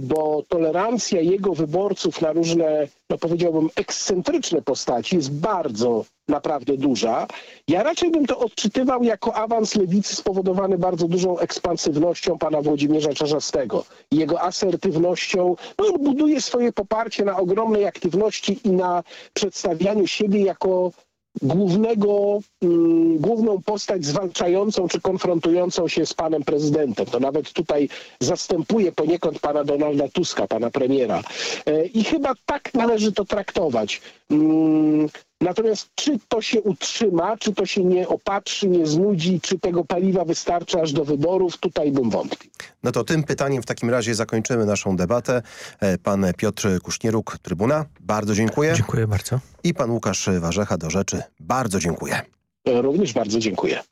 bo tolerancja jego wyborców na różne, no powiedziałbym, ekscentryczne postaci jest bardzo naprawdę duża. Ja raczej bym to odczytywał jako awans lewicy spowodowany bardzo dużą ekspansywnością pana Włodzimierza Czarzastego. Jego asertywnością. No, on buduje swoje poparcie na ogromnej aktywności i na przedstawianiu siebie jako głównego, mm, główną postać zwalczającą czy konfrontującą się z panem prezydentem. To nawet tutaj zastępuje poniekąd pana Donalda Tuska, pana premiera. E, I chyba tak należy to traktować. Natomiast czy to się utrzyma, czy to się nie opatrzy, nie znudzi, czy tego paliwa wystarczy aż do wyborów, tutaj bym wątpił. No to tym pytaniem w takim razie zakończymy naszą debatę. E, pan Piotr Kusznieruk, Trybuna, bardzo dziękuję. Dziękuję bardzo. I pan Łukasz Warzecha do rzeczy, bardzo dziękuję. E, również bardzo dziękuję.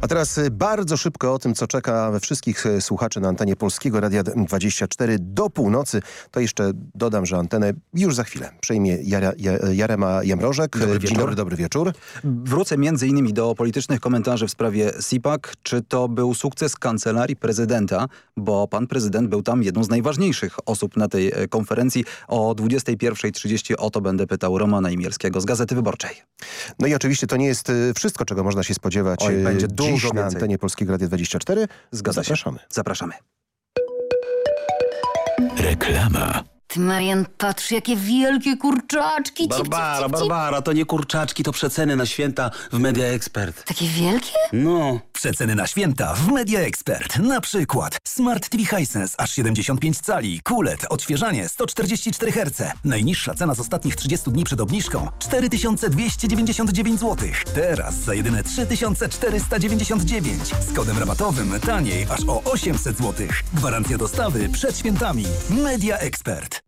A teraz y, bardzo szybko o tym, co czeka we wszystkich y, słuchaczy na antenie Polskiego Radia 24 do północy. To jeszcze dodam, że antenę już za chwilę przejmie Jara, Jarema Jamrożek. Dobry Dzień dobry, dobry wieczór. Wrócę między innymi do politycznych komentarzy w sprawie SIPAK. Czy to był sukces kancelarii prezydenta, bo pan prezydent był tam jedną z najważniejszych osób na tej e, konferencji. O 21.30 o to będę pytał Romana Imielskiego z Gazety Wyborczej. No i oczywiście to nie jest y, wszystko, czego można się spodziewać. Oj, będzie dużo dziś na antenie Polskiego Radia 24. Zgadza Zapraszamy. Się. Zapraszamy. Reklama. Ty, Marian, patrz, jakie wielkie kurczaczki. Cip, cip, Barbara, cip, cip. Barbara, to nie kurczaczki, to przeceny na święta w Media Expert. Takie wielkie? No. Przeceny na święta w Media Expert. Na przykład Smart TV Hisense aż 75 cali, QLED, odświeżanie 144 Hz. Najniższa cena z ostatnich 30 dni przed obniżką 4299 zł. Teraz za jedyne 3499. Z kodem rabatowym taniej aż o 800 zł. Gwarancja dostawy przed świętami. Media Expert.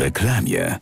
Reklamie.